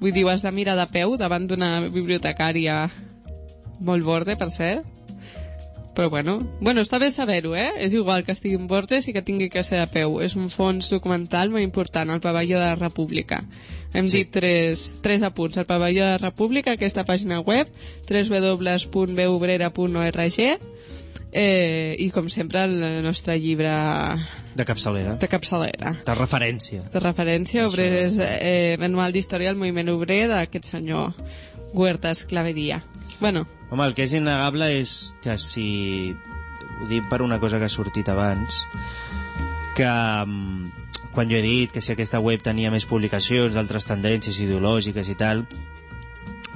vull dir, has de mirar de peu davant d'una bibliotecària molt borde, per cert, però bueno, bueno està bé saber-ho, eh? És igual que estigui en bordes i que tingui que ser de peu. És un fons documental molt important, el pavelló de la República. Hem Sí. dit tres, tres apunts. El pavelló de la República, aquesta pàgina web, www.buobrera.org eh, i, com sempre, el nostre llibre De capçalera. de capçalera De referència. de referència, obreres, eh, manual d'història del moviment obrer d'aquest senyor Huertas Claveria. Bueno, Home, el que és innegable és que si... Ho dic per una cosa que ha sortit abans, que mm, quan jo he dit que si aquesta web tenia més publicacions d'altres tendències ideològiques i tal,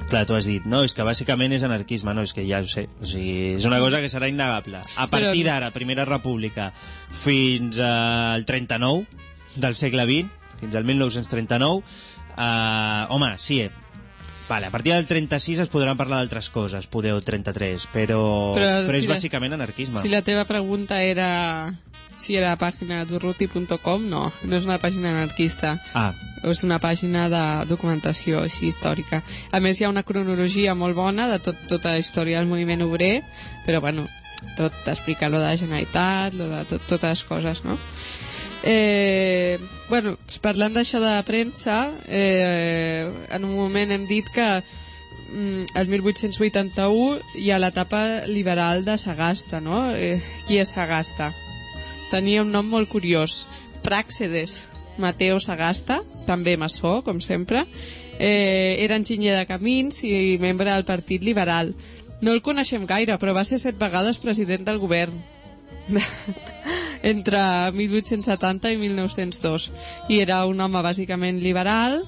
clar, tu has dit, no, és que bàsicament és anarquisme, no, és que ja ho sé, o sigui, és una cosa que serà innegable. A partir d'ara, Primera República, fins al 39 del segle XX, fins al 1939, eh, home, sí, eh, Vale, a partir del 36 es podran parlar d'altres coses, poder el 33, però, però, Però però és si la- bàsicament anarquisme. si la teva pregunta era si era pàgina d'urruti.com, no, no és una pàgina anarquista. Ah, és una pàgina de documentació així històrica. A més, hi ha una cronologia molt bona de tot, tota la història del moviment obrer, però bueno, tot explica lo de la Generalitat, lo de tot, totes les coses, no? Eh, bueno, parlant d'això de premsa, eh, en un moment hem dit que mm, el 1881 hi ha l'etapa liberal de Sagasta, no? Eh, qui és Sagasta? Tenia un nom molt curiós, Pràxedes Mateo Sagasta, també maçó, com sempre, eh, era enginyer de camins i membre del Partit Liberal. No el coneixem gaire, però va ser set vegades president del govern entre 1870 i 1902 i era un home bàsicament liberal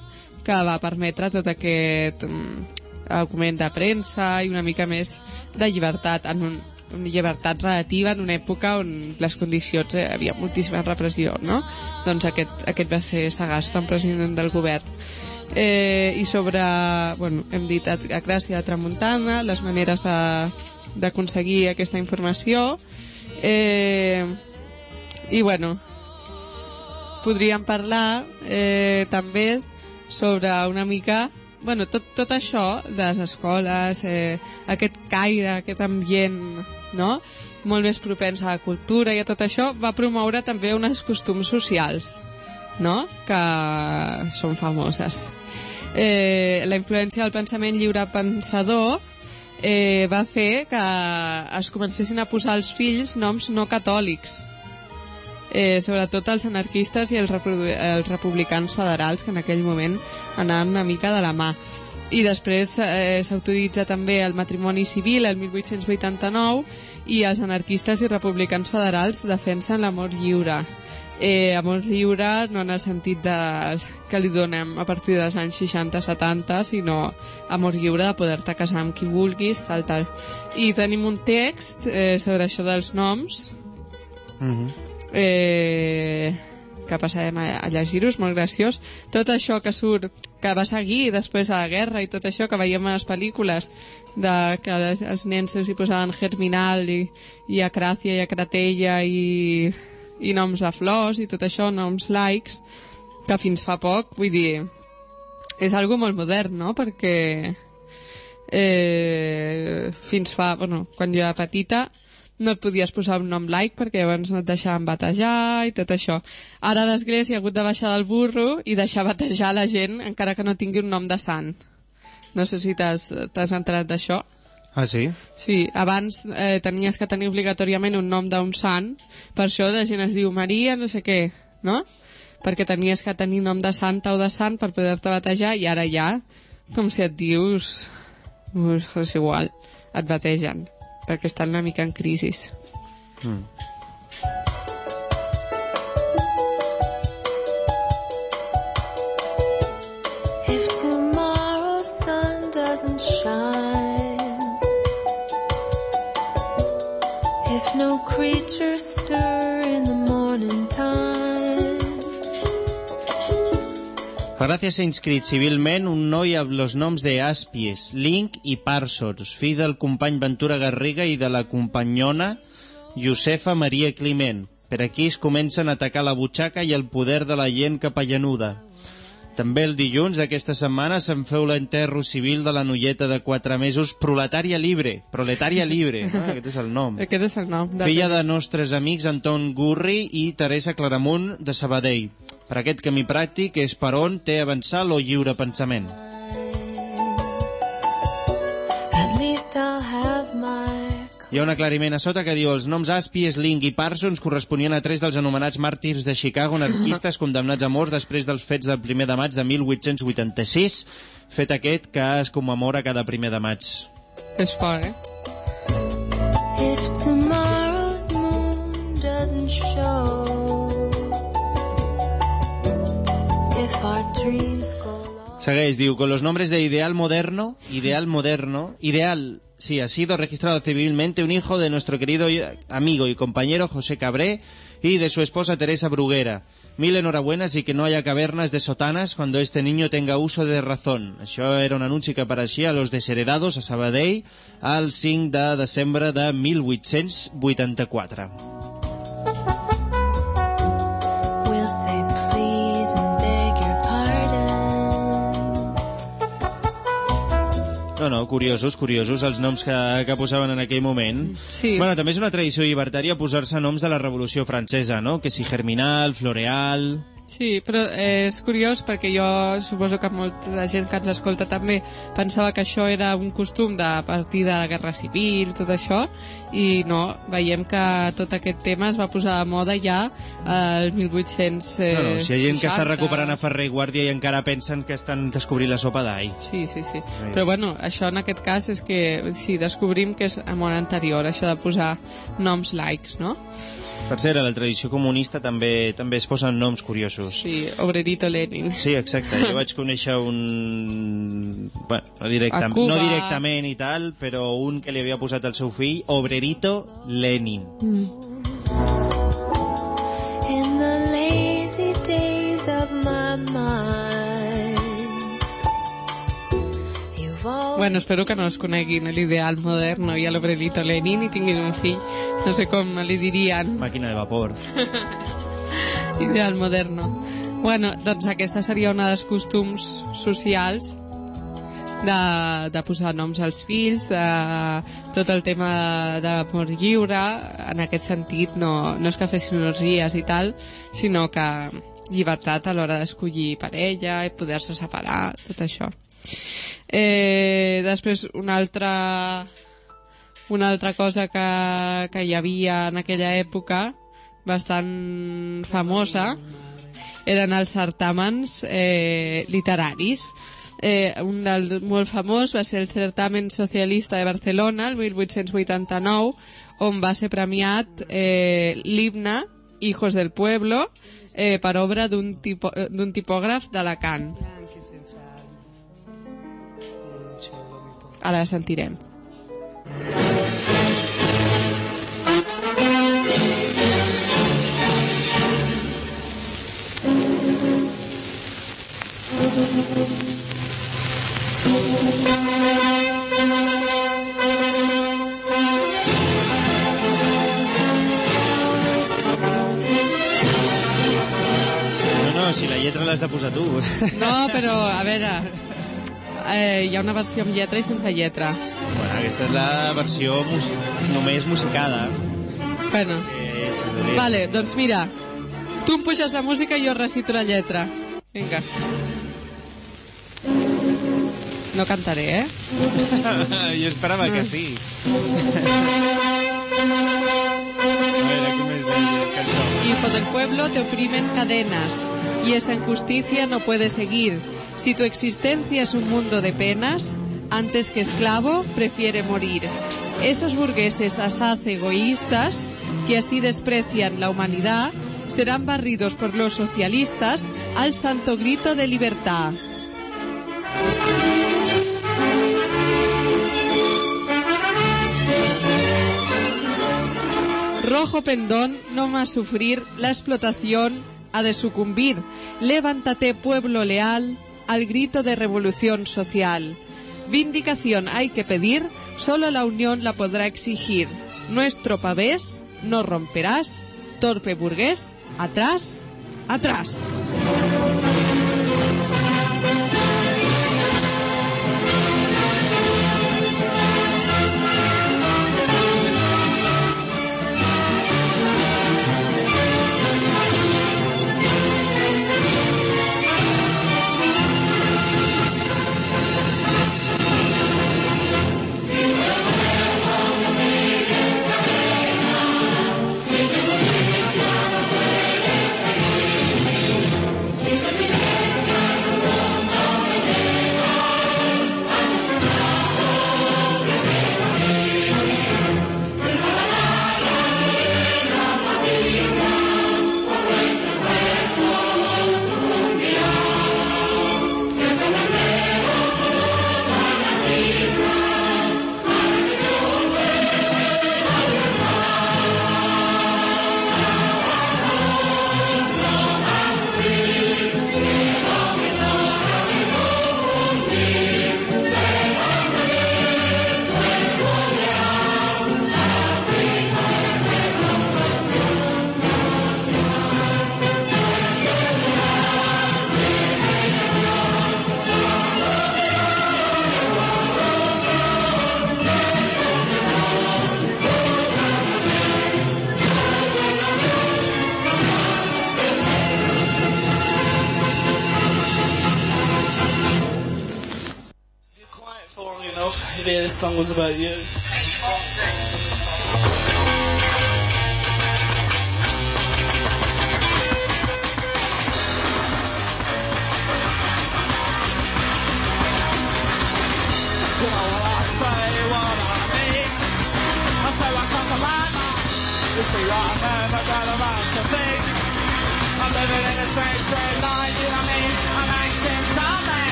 que va permetre tot aquest mm, augment de premsa i una mica més de llibertat en un, una llibertat relativa en una època on les condicions eh, havia moltíssima repressió no? doncs aquest, aquest va ser Sagasta un president del govern. Eh, i sobre, bueno, hem dit a, a Gràcia de Tramuntana, les maneres d'aconseguir aquesta informació. Eh, i bueno podríem parlar eh, també sobre una mica bueno, tot, tot això de les escoles, eh, aquest caire, aquest ambient, no? molt més propens a la cultura i a tot això, va promoure també uns costums socials, no? que són famoses. Eh, la influència del pensament lliure pensador eh, va fer que es comencessin a posar als fills noms no catòlics eh, sobretot els anarquistes i els, els republicans federals que en aquell moment anaven una mica de la mà. I després eh, s'autoritza també el matrimoni civil el 1889 i els anarquistes i republicans federals defensen l'amor lliure. Eh, amor lliure no en el sentit de, que li donem a partir dels anys 60-70 sinó amor lliure de poder-te casar amb qui vulguis tal, tal. i tenim un text eh, sobre això dels noms eh, que passarem a, a llegir-ho, és molt graciós. Tot això que surt, que va seguir després a la guerra i tot això que veiem a les pel·lícules, de que els, els nens s'hi posaven Germinal i, i Acràcia i Acratella i, i noms de flors i tot això, noms laics, que fins fa poc, vull dir, és algo molt modern, no? Perquè eh, fins fa, bueno, quan jo era petita no et podies posar un nom laic perquè llavors no et deixaven batejar i tot això. Ara l'Església ha hagut de baixar del burro i deixar batejar la gent encara que no tingui un nom de sant. No sé si t'has enterat d'això. Ah, sí? Sí, abans eh, tenies que tenir obligatòriament un nom d'un sant, per això la gent es diu Maria, no sé què, no? Perquè tenies que tenir nom de santa o de sant per poder-te batejar i ara ja, com si et dius... És igual, et bategen, perquè estan una mica en crisis. Mm. If tomorrow's sun doesn't shine, if no creatures stir Per gràcia s'ha inscrit civilment un noi amb els noms de Aspies, Link i Parsons, fill del company Ventura Garriga i de la companyona Josefa Maria Climent. Per aquí es comencen a atacar la butxaca i el poder de la gent capellenuda. També el dilluns d'aquesta setmana se'n feu l'enterro civil de la noieta de 4 mesos Proletària Libre. Proletària Libre, no? aquest és el nom. Aquest és el nom. Filla de nostres amics Anton Gurri i Teresa Claramunt de Sabadell. Per aquest camí pràctic és per on té avançar lo lliure pensament. Hi ha un aclariment a sota que diu els noms Aspies, Link i Parsons corresponien a tres dels anomenats màrtirs de Chicago, anarquistes condemnats a mort després dels fets del primer de maig de 1886, fet aquest que es commemora cada primer de maig. És fort, eh? If tomorrow's moon doesn't show, Segueix, diu, con los nombres de Ideal Moderno, Ideal Moderno, Ideal, sí, ha sido registrado civilmente un hijo de nuestro querido amigo y compañero José Cabré y de su esposa Teresa Bruguera. Mil enhorabuenas y que no haya cavernas de sotanas cuando este niño tenga uso de razón. Això era un anunci que apareixia a los desheredados a Sabadell el 5 de desembre de 1884. No, no, curiosos, curiosos els noms que, que posaven en aquell moment. Sí. Bueno, també és una tradició llibertària posar-se noms de la Revolució Francesa, no? Que si Germinal, Floreal... Sí, però eh, és curiós perquè jo suposo que molta gent que ens escolta també pensava que això era un costum de partir de la Guerra Civil, tot això, i no, veiem que tot aquest tema es va posar de moda ja al 1860. No, no, si hi ha gent que està recuperant a Ferrer i Guàrdia i encara pensen que estan descobrint la sopa d'all. Sí, sí, sí. Però bueno, això en aquest cas és que sí, descobrim que és molt anterior, això de posar noms laics, no? Per cert, a la tradició comunista també també es posen noms curiosos. Sí, Obrerito Lenin. Sí, exacte. Jo vaig conèixer un... Bueno, no, directa... A Cuba. no directament i tal, però un que li havia posat al seu fill Obrerito Lenin. In the lazy days of my mind, Bueno, espero que no es coneguin l'ideal moderno i l'Obrerito Lenin i tinguin un fill. No sé com li dirien. Màquina de vapor. Ideal moderno. Bueno, doncs aquesta seria una dels costums socials de, de posar noms als fills, de tot el tema de l'amor lliure, en aquest sentit no, no és que fessin orgies i tal, sinó que llibertat a l'hora d'escollir parella i poder-se separar, tot això. Eh, després, una altra, una altra cosa que, que hi havia en aquella època, bastant famosa, eren els certàmens eh, literaris. Eh, un del molt famós va ser el certamen socialista de Barcelona, el 1889, on va ser premiat eh, l'himne Hijos del Pueblo eh, per obra d'un tipo, tipògraf d'Alacant. Ara la sentirem. No, no, si la lletra l'has de posar tu. No, però, a veure... Eh, hi ha una versió amb lletra i sense lletra. Bueno, aquesta és la versió mus només musicada. Bueno, Eh, vale, doncs mira, tu em puges la música i jo recito la lletra. Vinga. No cantaré, eh? jo esperava que sí. A veure, com és la cançó? Hijo del pueblo, te oprimen cadenas y esa injusticia no puede seguir. Si tu existencia es un mundo de penas, antes que esclavo, prefiere morir. Esos burgueses asaz egoístas que así desprecian la humanidad serán barridos por los socialistas al santo grito de libertad. Rojo pendón no más sufrir la explotación ha de sucumbir. Levántate, pueblo leal, al grito de revolución social. Vindicación hay que pedir, solo la unión la podrá exigir. Nuestro pavés no romperás, torpe burgués, atrás, atrás.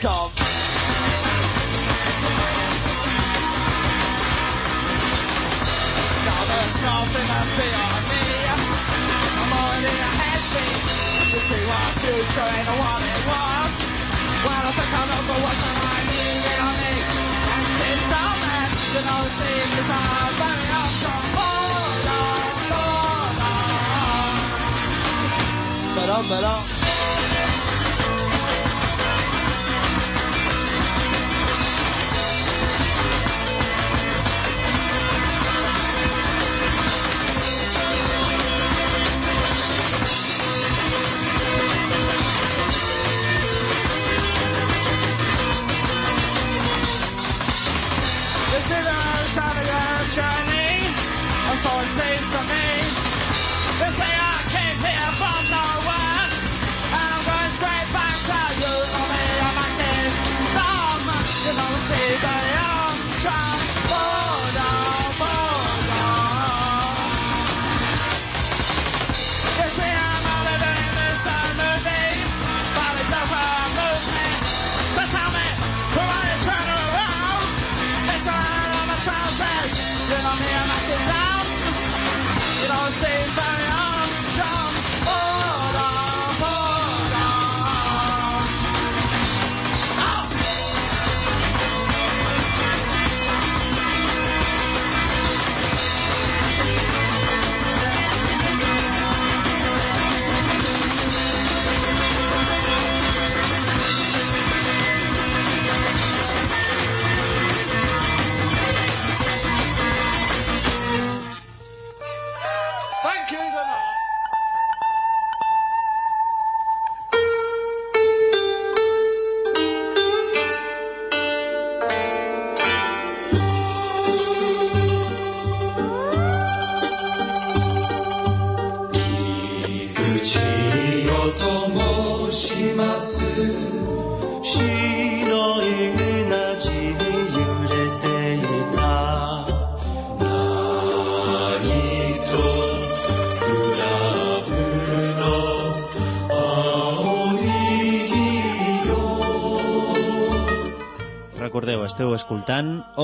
Boredom. Now there's nothing that's beyond me. I'm already of me. You see what future ain't what it was. Well, I think I know the that I need it on me. And sit down man, you know the I'm very up from boredom, boredom. Ba-dum, ba-dum.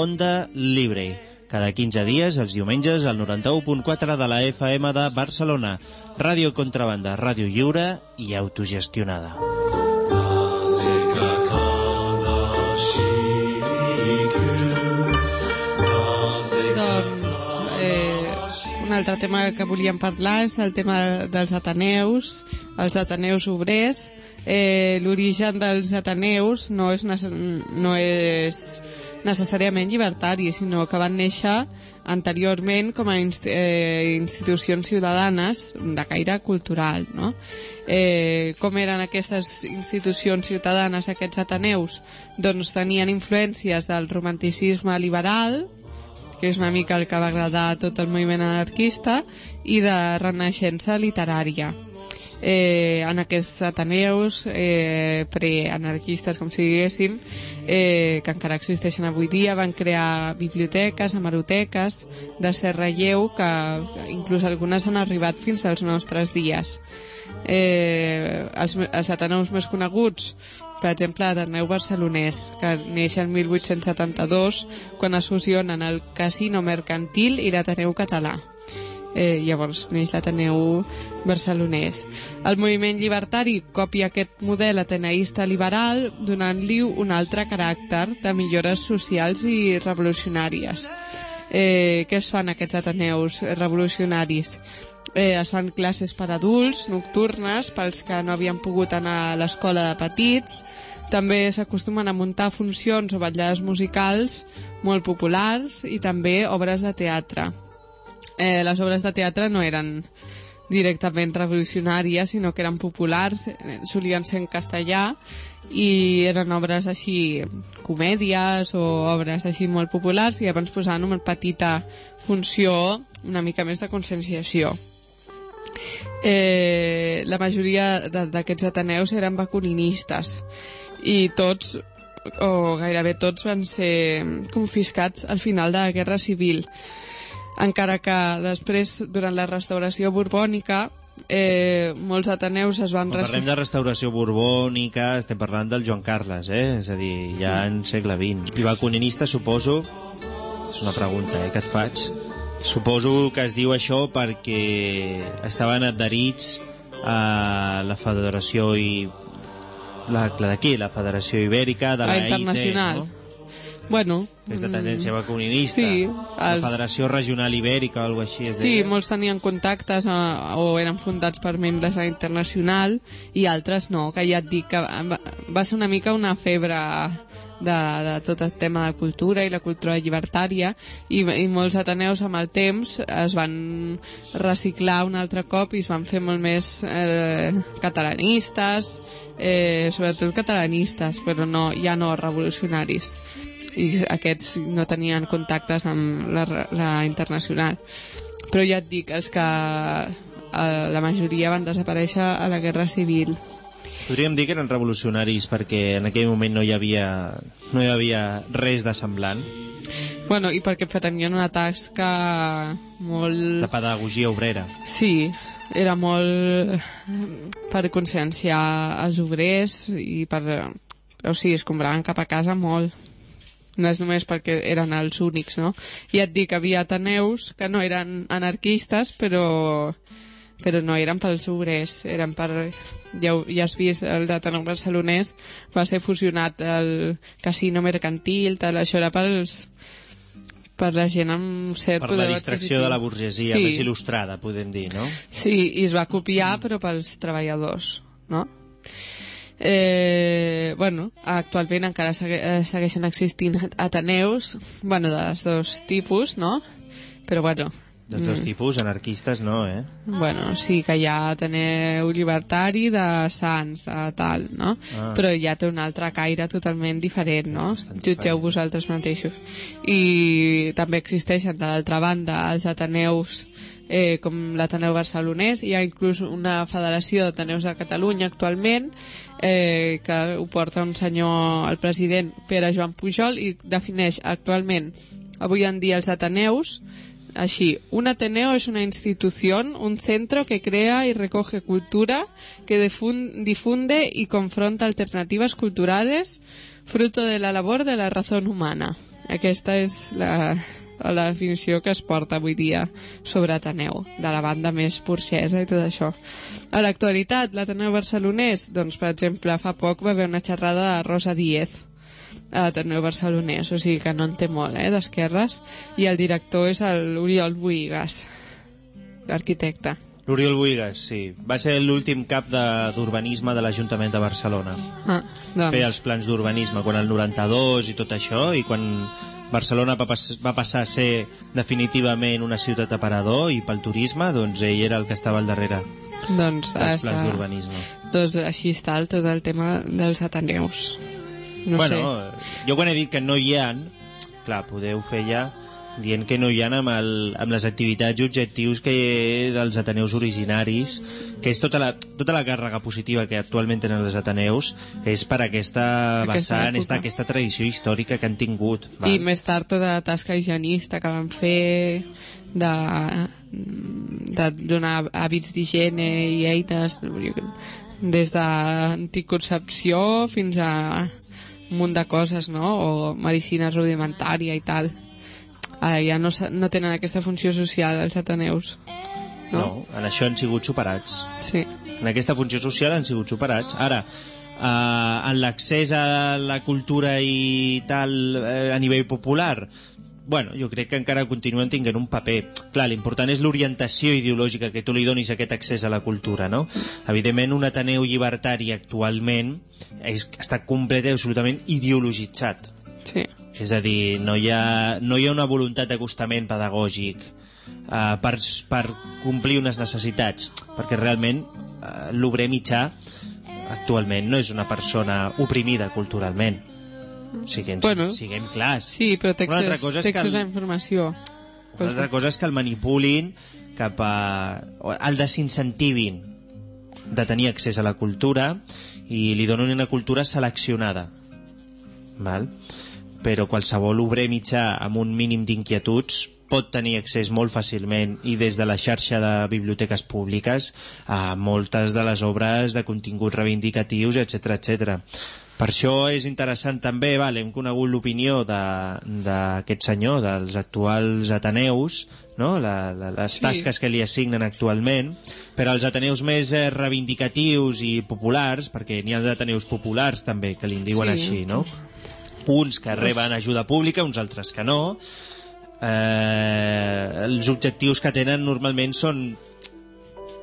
Onda Libre. Cada 15 dies, els diumenges, al 91.4 de la FM de Barcelona. Ràdio Contrabanda, ràdio lliure i autogestionada. Doncs eh, un altre tema que volíem parlar és el tema dels Ateneus, els Ateneus obrers. Eh, L'origen dels Ateneus no és, no és necessàriament llibertari, sinó que van néixer anteriorment com a inst eh, institucions ciutadanes de caire cultural. No? Eh, com eren aquestes institucions ciutadanes, aquests Ateneus? Doncs tenien influències del romanticisme liberal, que és una mica el que va agradar tot el moviment anarquista, i de renaixença literària. Eh, en aquests ateneus eh, preanarquistes, com si diguéssim, eh, que encara existeixen avui dia, van crear biblioteques, hemeroteques de cert relleu que inclús algunes han arribat fins als nostres dies. Eh, els, els ateneus més coneguts per exemple, l'Ateneu Barcelonès, que neix el 1872, quan es fusionen el Casino Mercantil i l'Ateneu Català. Eh, llavors neix l'Ateneu Barcelonès. El moviment llibertari copia aquest model ateneista liberal donant-li un altre caràcter de millores socials i revolucionàries. Eh, què es fan aquests ateneus revolucionaris? Eh, es fan classes per adults, nocturnes, pels que no havien pogut anar a l'escola de petits. També s'acostumen a muntar funcions o vetllades musicals molt populars i també obres de teatre. Eh, les obres de teatre no eren directament revolucionàries, sinó que eren populars, eh, solien ser en castellà i eren obres així, comèdies o obres així molt populars i llavors posaven una petita funció, una mica més de conscienciació. Eh, la majoria d'aquests ateneus eren vacuninistes i tots o gairebé tots van ser confiscats al final de la Guerra Civil encara que després, durant la restauració borbònica, eh, molts ateneus es van... Quan parlem de restauració borbònica, estem parlant del Joan Carles, eh? És a dir, ja en segle XX. I bacuninista, suposo... És una pregunta, eh, que et faig. Suposo que es diu això perquè estaven adherits a la federació i... La, la d'aquí, la Federació Ibèrica, de la, La internacional. no? Bueno... És de mm, tendència bacuninista. Sí, La els- Federació Regional Ibèrica o alguna així. Sí, deia. molts tenien contactes eh, o eren fundats per membres de la internacional i altres no, que ja et dic que va, va ser una mica una febre de, de tot el tema de cultura i la cultura llibertària i, i molts ateneus amb el temps es van reciclar un altre cop i es van fer molt més eh, catalanistes eh, sobretot catalanistes però no, ja no revolucionaris i aquests no tenien contactes amb la, la internacional però ja et dic, els que eh, la majoria van desaparèixer a la Guerra Civil Podríem dir que eren revolucionaris perquè en aquell moment no hi havia, no hi havia res de semblant. bueno, i perquè tenien una tasca molt... De pedagogia obrera. Sí, era molt per conscienciar els obrers i per... O sigui, es compraven cap a casa molt. No és només perquè eren els únics, no? I et dic, havia ateneus que no eren anarquistes, però, però no eren pels obrers, eren per... Ja, ho- ja has vist, el d'Ateneu Barcelonès va ser fusionat el casino mercantil, tal, això era pels per la gent amb cert Per la distracció de la burgesia, sí. més il·lustrada, podem dir, no? Sí, i es va copiar, però pels treballadors, no? Eh, bueno, actualment encara segue, eh, segueixen existint ateneus, bueno, dels dos tipus, no? Però bueno, Dels dos Mm. tipus, anarquistes no, eh? bueno, sí que hi ha Ateneu Llibertari de Sants, de tal, no? Ah. Però ja té un altre caire totalment diferent, no? Jutgeu vosaltres mateixos. I també existeixen, de l'altra banda, els Ateneus eh, com l'Ateneu Barcelonès, hi ha inclús una federació d'Ateneus de Catalunya actualment eh, que ho porta un senyor, el president Pere Joan Pujol i defineix actualment avui en dia els Ateneus Así, un Ateneo es una institución, un centro que crea y recoge cultura, que difun- difunde y confronta alternativas culturales, fruto de la labor de la razón humana. Aquesta és la, la definició que es porta avui dia sobre Ateneu, de la banda més burgesa i tot això. A l'actualitat, l'Ateneu barcelonès, doncs, per exemple, fa poc va haver una xerrada de Rosa Díez, a l'Ateneu Barcelonès, o sigui que no en té molt, eh, d'esquerres, i el director és el Oriol Buigas, l'arquitecte. L'Oriol Buigas, sí. Va ser l'últim cap de- d'urbanisme de, l'Ajuntament de Barcelona. Ah, doncs, Feia els plans d'urbanisme quan el 92 i tot això, i quan Barcelona va, pas, va passar a ser definitivament una ciutat aparador i pel turisme, doncs ell era el que estava al darrere doncs, dels plans està, d'urbanisme. doncs així està el, tot el tema dels Ateneus. No bueno, sé. jo quan he dit que no hi ha, clar, podeu fer ja dient que no hi ha amb, el, amb les activitats i objectius que dels Ateneus originaris, que és tota la, tota la càrrega positiva que actualment tenen els Ateneus, és per aquesta, Aquesta vessant, època. esta, aquesta tradició històrica que han tingut. I més tard tota la tasca higienista que van fer de, de donar hàbits d'higiene i eines des d'anticoncepció fins a un munt de coses, no? O medicina rudimentària i tal. Ara ja no, no tenen aquesta funció social els ateneus. No, No? en això han sigut superats. Sí. En aquesta funció social han sigut superats. Ara, eh, en l'accés a la cultura i tal eh, a nivell popular, bueno, jo crec que encara continuen tinguent un paper. Clar, l'important és l'orientació ideològica que tu li donis aquest accés a la cultura, no? Evidentment, un Ateneu llibertari actualment és, està complet i absolutament ideologitzat. Sí. És a dir, no hi ha, no hi ha una voluntat d'acostament pedagògic uh, per, per complir unes necessitats, perquè realment uh, l'obrer mitjà actualment no és una persona oprimida culturalment. Siguem, Bueno. siguem clars. Sí, però té Una altra cosa és que el- informació. Una altra cosa és que el manipulin cap a... el desincentivin de tenir accés a la cultura i li donen una cultura seleccionada. Val? Però qualsevol obrer mitjà amb un mínim d'inquietuds pot tenir accés molt fàcilment i des de la xarxa de biblioteques públiques a moltes de les obres de continguts reivindicatius, etc etc. Per això és interessant també, vale, hem conegut l'opinió de- d'aquest senyor, dels actuals Ateneus, no? la, la, les Sí. tasques que li assignen actualment, però els Ateneus més eh, reivindicatius i populars, perquè n'hi ha d'Ateneus populars també, que li en diuen Sí. així, no? Uns que reben ajuda pública, uns altres que no. Eh, els objectius que tenen normalment són,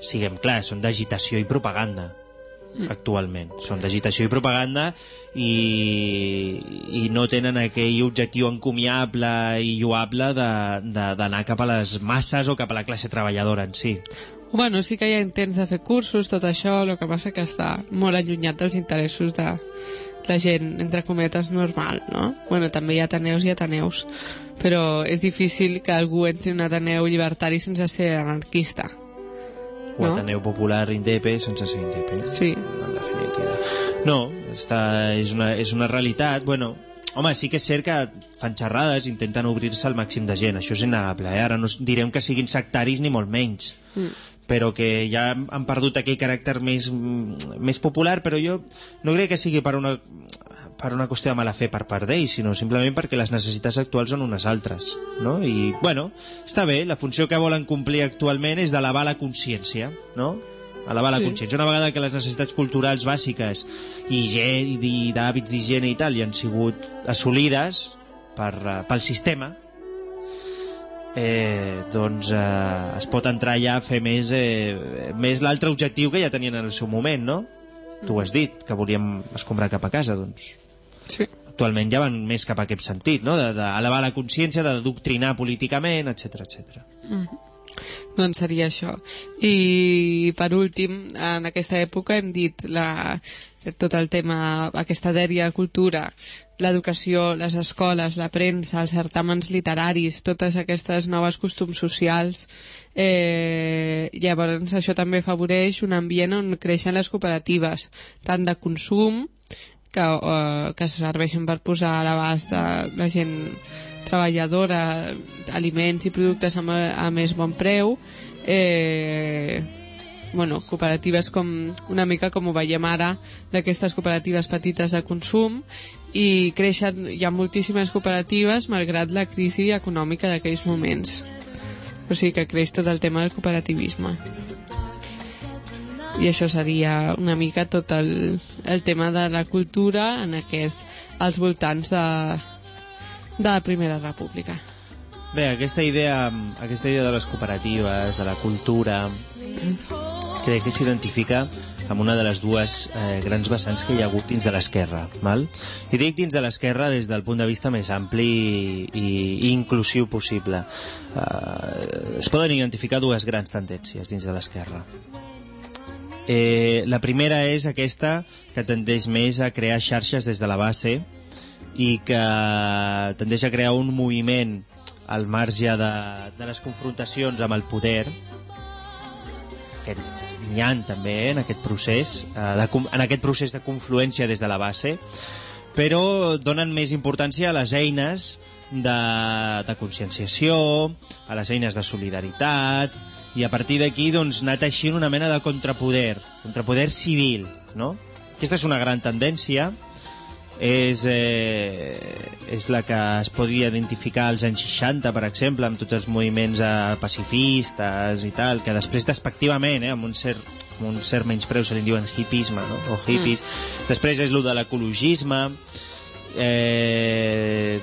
siguem clars, són d'agitació i propaganda actualment. Són d'agitació i propaganda i, i no tenen aquell objectiu encomiable i lloable de- d'anar cap a les masses o cap a la classe treballadora en si. Bueno, sí que hi ha intents de fer cursos, tot això, el que passa que està molt allunyat dels interessos de la gent, entre cometes, normal, no? Bueno, també hi ha ateneus i ateneus, però és difícil que algú entri en un ateneu llibertari sense ser anarquista. O No? Ateneu Popular Indepe sense ser Indepe. Sí. En definitiva. No, està, és, una, és una realitat. Bueno, home, sí que és cert que fan xerrades, intenten obrir-se al màxim de gent, això és innegable. Eh? Ara no direm que siguin sectaris ni molt menys. Mm. Però que ja han perdut aquell caràcter més, més popular, però jo no crec que sigui per una per una qüestió de mala fe per part d'ells, sinó simplement perquè les necessitats actuals són unes altres, no? I, bueno, està bé, la funció que volen complir actualment és d'elevar la consciència, no? elevar la Sí. consciència. Una vegada que les necessitats culturals bàsiques i, i d'hàbits d'higiene i tal hi han sigut assolides per, eh, pel sistema, eh, doncs eh, es pot entrar ja a fer més, eh, més l'altre objectiu que ja tenien en el seu moment, no? Tu ho has dit, que volíem escombrar cap a casa, doncs Sí. actualment ja van més cap a aquest sentit, no? De- d'elevar la consciència, de doctrinar políticament, etc etc. Doncs seria això. I per últim, en aquesta època hem dit la, tot el tema, aquesta dèria de cultura, l'educació, les escoles, la premsa, els certàmens literaris, totes aquestes noves costums socials. Eh, llavors això també afavoreix un ambient on creixen les cooperatives, tant de consum, que, eh, que serveixen per posar a l'abast la gent treballadora aliments i productes a, a més bon preu eh, bueno, cooperatives com una mica com ho veiem ara d'aquestes cooperatives petites de consum i creixen, hi ha moltíssimes cooperatives malgrat la crisi econòmica d'aquells moments. O sigui que creix tot el tema del cooperativisme. I això seria una mica tot el, el tema de la cultura en aquest, als voltants de, de la Primera República. Bé, aquesta idea, aquesta idea de les cooperatives, de la cultura, crec que s'identifica amb una de les dues eh, grans vessants que hi ha hagut dins de l'esquerra. I dic dins de l'esquerra des del punt de vista més ampli i, i, i inclusiu possible. Eh, es poden identificar dues grans tendències dins de l'esquerra. Eh, la primera és aquesta que tendeix més a crear xarxes des de la base i que tendeix a crear un moviment al marge de, de les confrontacions amb el poder que n'hi ha també eh, en aquest procés eh, de, en aquest procés de confluència des de la base però donen més importància a les eines de, de conscienciació, a les eines de solidaritat, i a partir d'aquí doncs, anar teixint una mena de contrapoder, contrapoder civil, no? Aquesta és una gran tendència, és, eh, és la que es podia identificar als anys 60, per exemple, amb tots els moviments eh, pacifistes i tal, que després despectivament, eh, amb un cert amb un cert menyspreu se li diuen hipisme no? o hippies mm. després és el de l'ecologisme eh,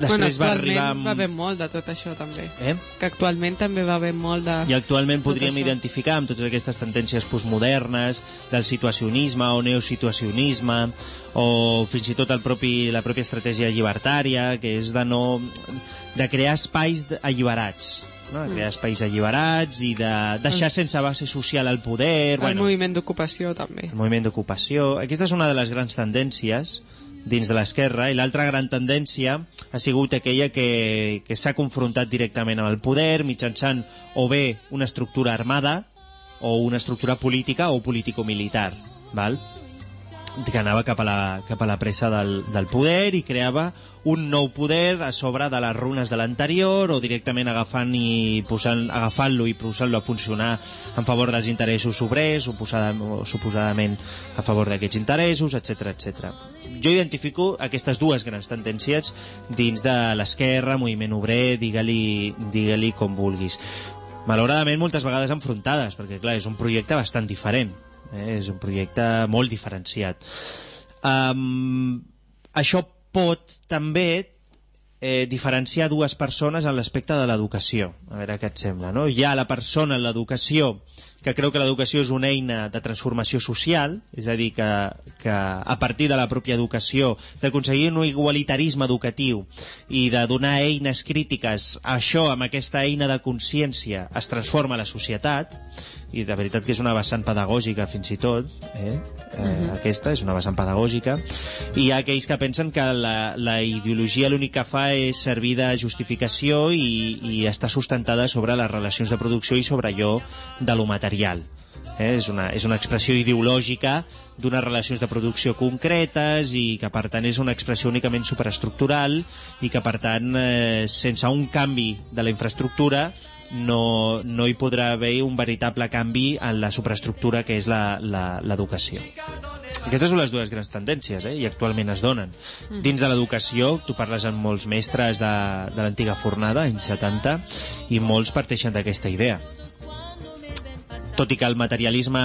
després bueno, va arribar amb... va haver molt de tot això també eh? que actualment també va haver molt de... i actualment podríem això. identificar amb totes aquestes tendències postmodernes del situacionisme o neosituacionisme o fins i tot el propi, la pròpia estratègia llibertària que és de no de crear espais alliberats no? de crear espais alliberats i de deixar sense base social el poder el bueno, moviment d'ocupació també el moviment d'ocupació. Aquesta és una de les grans tendències dins de l'esquerra i l'altra gran tendència ha sigut aquella que, que s'ha confrontat directament amb el poder mitjançant o bé una estructura armada o una estructura política o político-militar val? Que anava cap a la, cap a la pressa del, del poder i creava un nou poder a sobre de les runes de l'anterior o directament agafant i posant, agafant-lo i posant-lo a funcionar en favor dels interessos obrers, suposada, o suposadament a favor d'aquests interessos, etc etc. Jo identifico aquestes dues grans tendències dins de l'esquerra, moviment obrer, digue-li digue com vulguis. Malauradament moltes vegades enfrontades, perquè clar, és un projecte bastant diferent. Eh? És un projecte molt diferenciat. Um, això pot també eh, diferenciar dues persones en l'aspecte de l'educació. A veure què et sembla, no? Hi ha la persona en l'educació que creu que l'educació és una eina de transformació social, és a dir, que, que a partir de la pròpia educació, d'aconseguir un igualitarisme educatiu i de donar eines crítiques, això, amb aquesta eina de consciència, es transforma la societat, i de veritat que és una vessant pedagògica fins i tot eh? Eh, Mhm. aquesta és una vessant pedagògica i hi ha aquells que pensen que la, la ideologia l'únic que fa és servir de justificació i, i està sustentada sobre les relacions de producció i sobre allò de lo material eh? és, una, és una expressió ideològica d'unes relacions de producció concretes i que per tant és una expressió únicament superestructural i que per tant eh, sense un canvi de la infraestructura no, no hi podrà haver un veritable canvi en la superestructura que és la- la- l'educació. Aquestes són les dues grans tendències, eh? i actualment es donen. Mm. Dins de l'educació, tu parles amb molts mestres de, de l'antiga fornada, anys 70, i molts parteixen d'aquesta idea. Tot i que el materialisme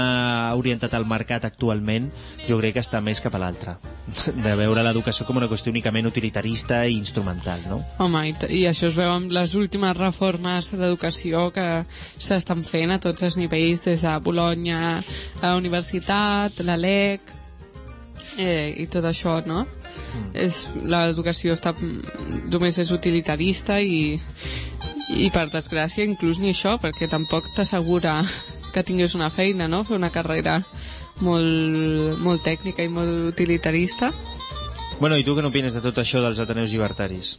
orientat al mercat actualment, jo crec que està més cap a l'altre. De veure l'educació com una qüestió únicament utilitarista i instrumental, no? Home, i, i això es veu amb les últimes reformes d'educació que s'estan fent a tots els nivells, des de Bologna, a la universitat, la LEC, eh, i tot això, no? Mm. L'educació està, només és utilitarista i, i per desgràcia inclús ni això, perquè tampoc t'assegura que tinguis una feina, no? Fer una carrera molt, molt tècnica i molt utilitarista. Bueno, i tu què n'opines de tot això dels Ateneus Llibertaris?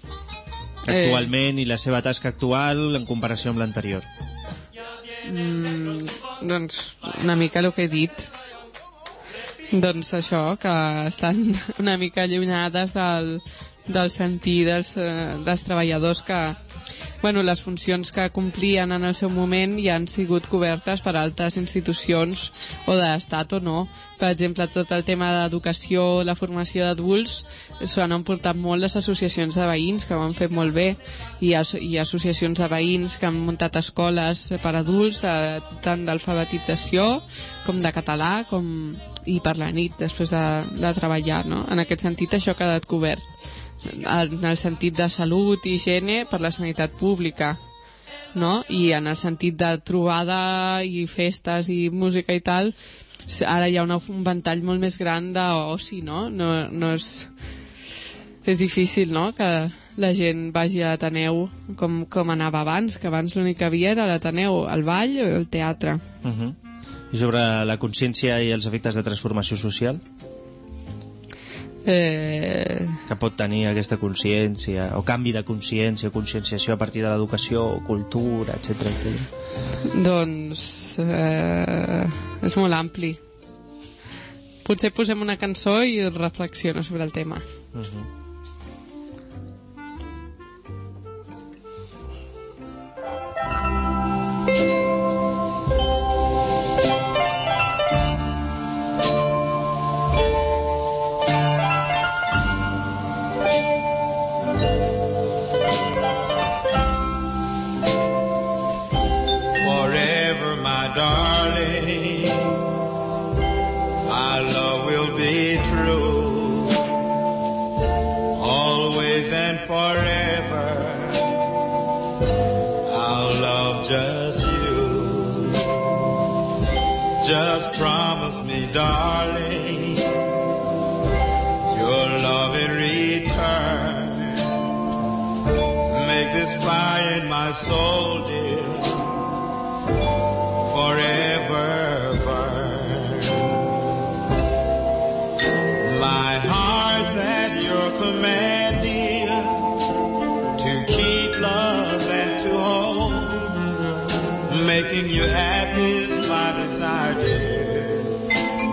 Eh. Actualment i la seva tasca actual en comparació amb l'anterior. Mm, doncs una mica el que he dit doncs això, que estan una mica allunyades del, del sentir dels, eh, dels treballadors que bueno, les funcions que complien en el seu moment ja han sigut cobertes per altres institucions o de l'Estat o no. Per exemple, tot el tema d'educació, la formació d'adults, s'ho han emportat molt les associacions de veïns, que ho han fet molt bé, i hi ha associacions de veïns que han muntat escoles per adults, eh, tant d'alfabetització com de català, com i per la nit, després de, de treballar, no? En aquest sentit, això ha quedat cobert en el sentit de salut i higiene per la sanitat pública no? i en el sentit de trobada i festes i música i tal ara hi ha una, un ventall molt més gran d'oci no? No, no és és difícil no? que la gent vagi a l'Ateneu com, com anava abans que abans l'únic que havia era l'Ateneu, el ball o el teatre Uh -huh. I sobre la consciència i els efectes de transformació social? Eh, que pot tenir aquesta consciència, o canvi de consciència, conscienciació a partir de l'educació, cultura, etc etc. Doncs eh, és molt ampli. Potser posem una cançó i reflexiona sobre el tema. Uh -huh. Just promise me, darling, your love in return. Make this fire in my soul, dear forever burn. My heart's at your command, dear, to keep love and to hold. Making you happy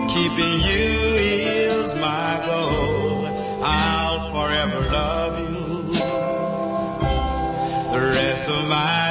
Keeping you is my goal. I'll forever love you the rest of my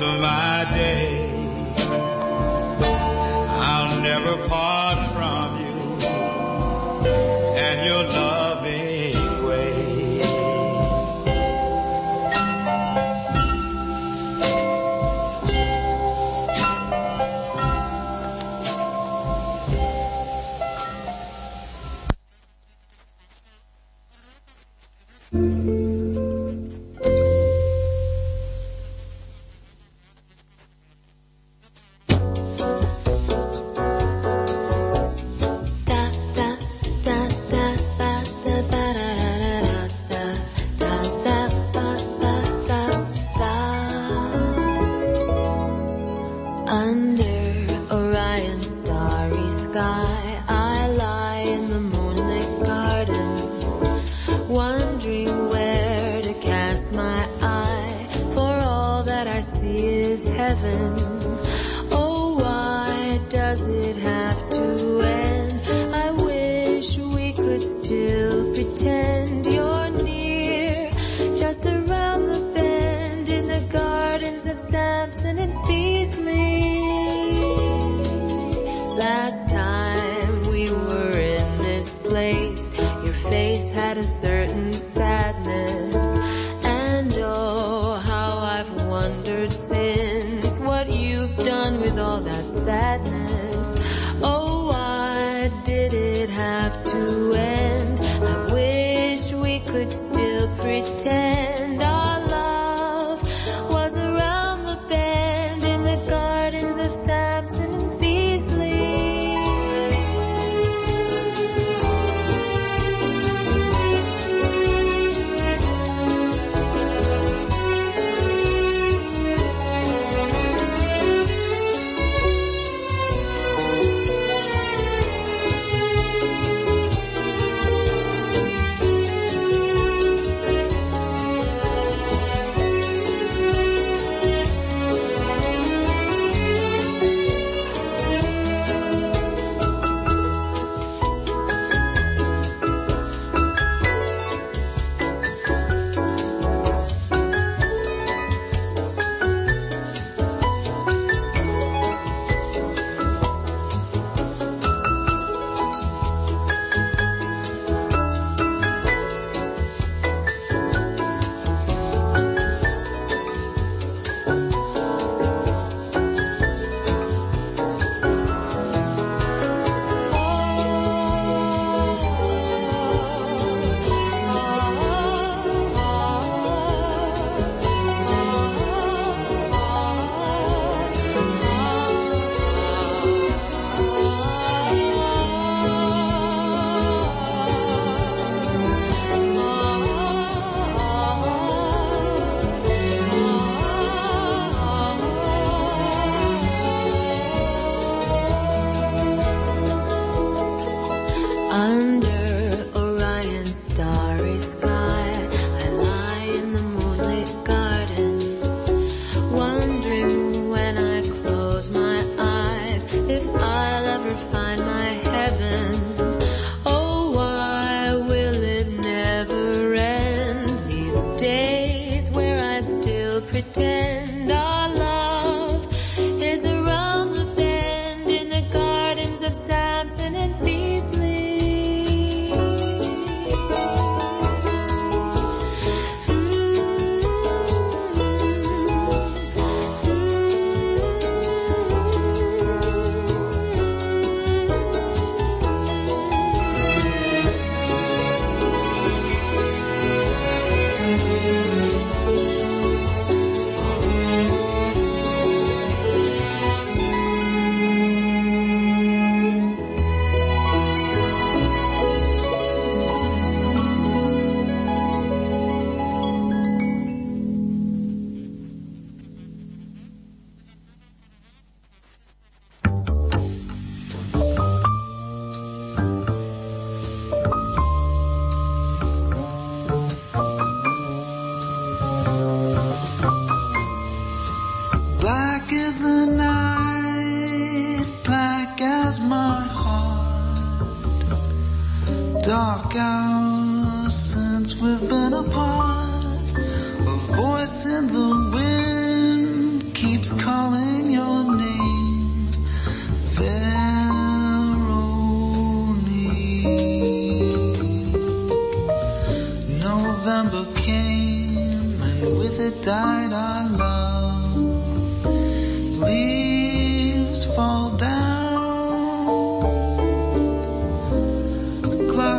of my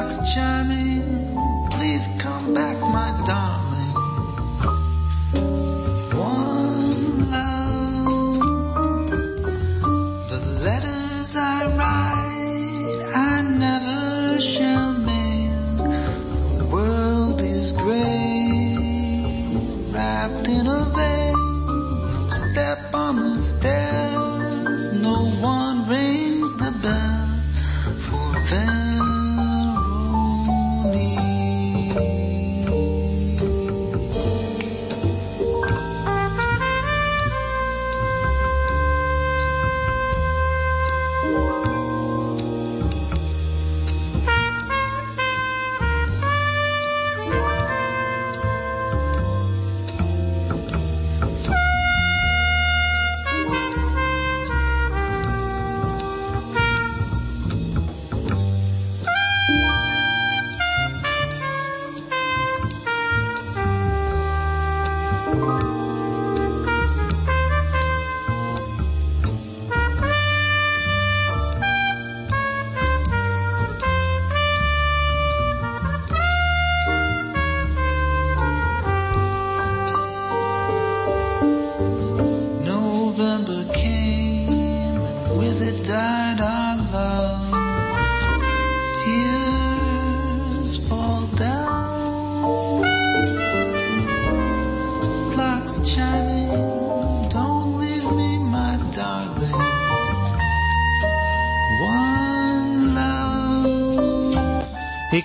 Clock's chiming. Please come back, my darling.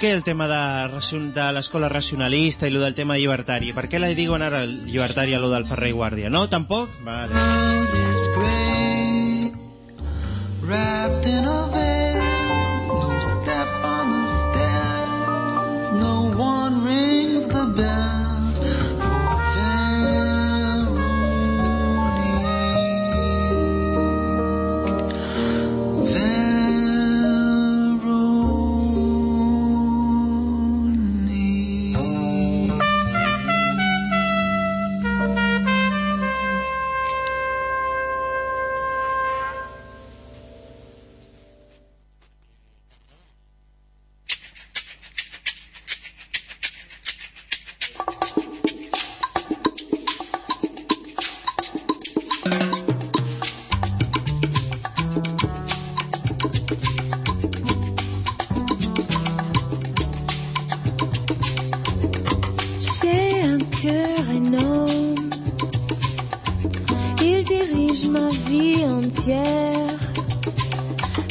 I que el tema de, de l'escola racionalista i lo del tema llibertari. Per què la diuen ara llibertari a lo del Ferrer i Guàrdia? No, tampoc? Vale.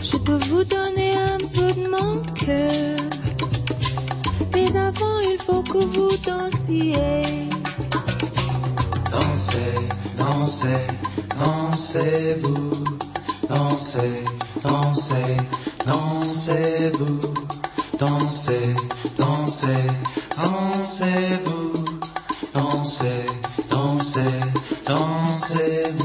Je peux vous donner un peu de mon cœur. Mais avant, il faut que vous dansiez. Dansez, dansez, dansez-vous. Dansez, dansez, dansez-vous. Dansez, dansez, dansez-vous. Dansez, dansez, dansez-vous.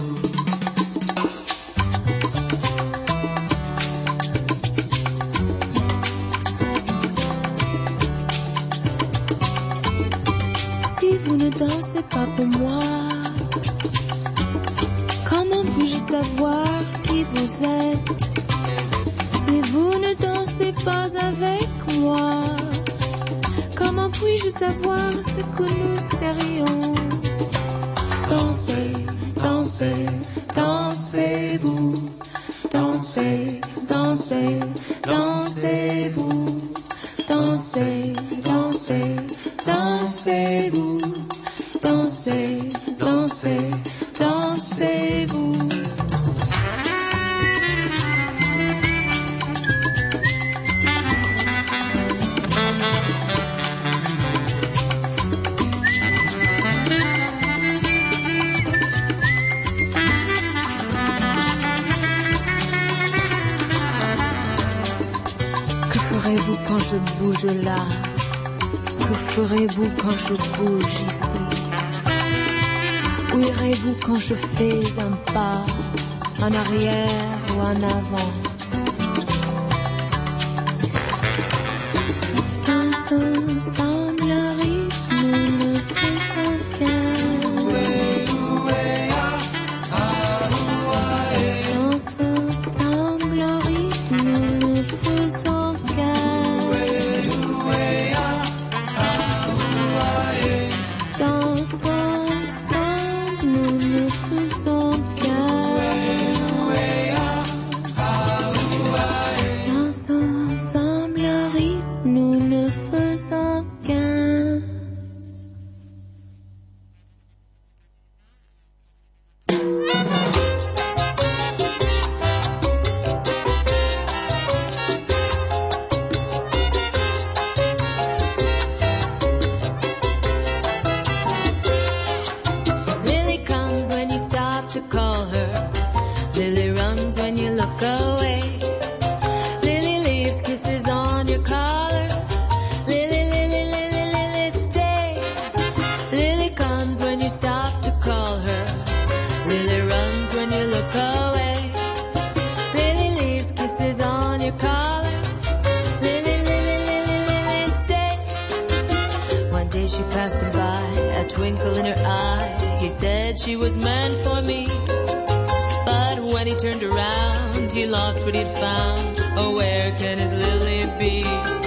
Savoir ce que nous serions comes when you stop to call her. Lily runs when you look away. Lily leaves kisses on your collar. Lily, Lily, Lily, Lily, stay. One day she passed him by, a twinkle in her eye. He said she was meant for me. But when he turned around, he lost what he'd found. Oh, where can his Lily be?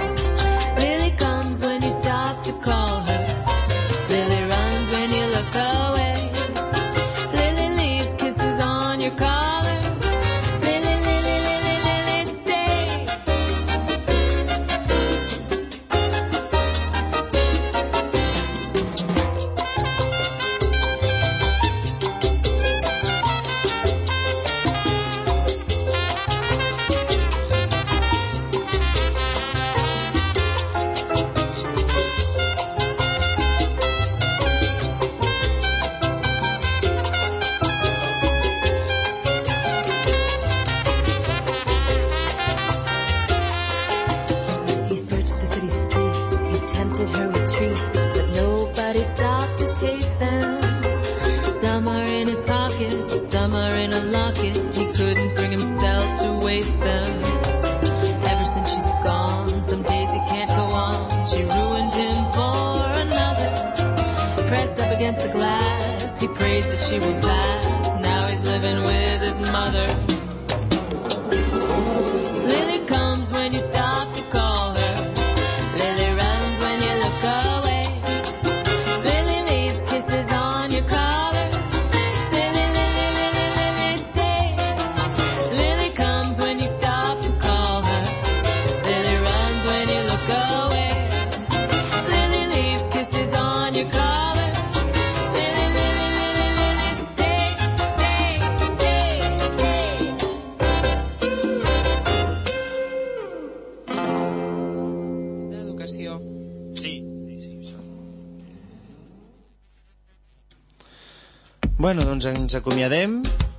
Doncs ens acomiadem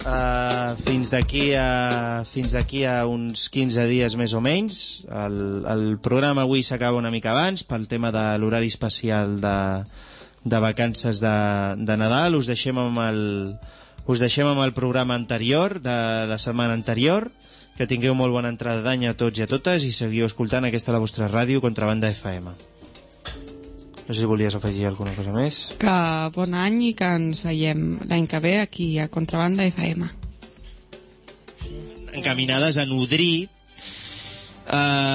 uh, fins d'aquí a fins d'aquí a uns 15 dies més o menys. El, el programa avui s'acaba una mica abans pel tema de l'horari especial de, de vacances de, de Nadal. Us deixem amb el us deixem amb el programa anterior de la setmana anterior. Que tingueu molt bona entrada d'any a tots i a totes i seguiu escoltant aquesta la vostra ràdio Contrabanda FM. No sé si volies afegir alguna cosa més. Que bon any i que ens veiem l'any que ve aquí a Contrabanda FM. encaminades a nodrir eh,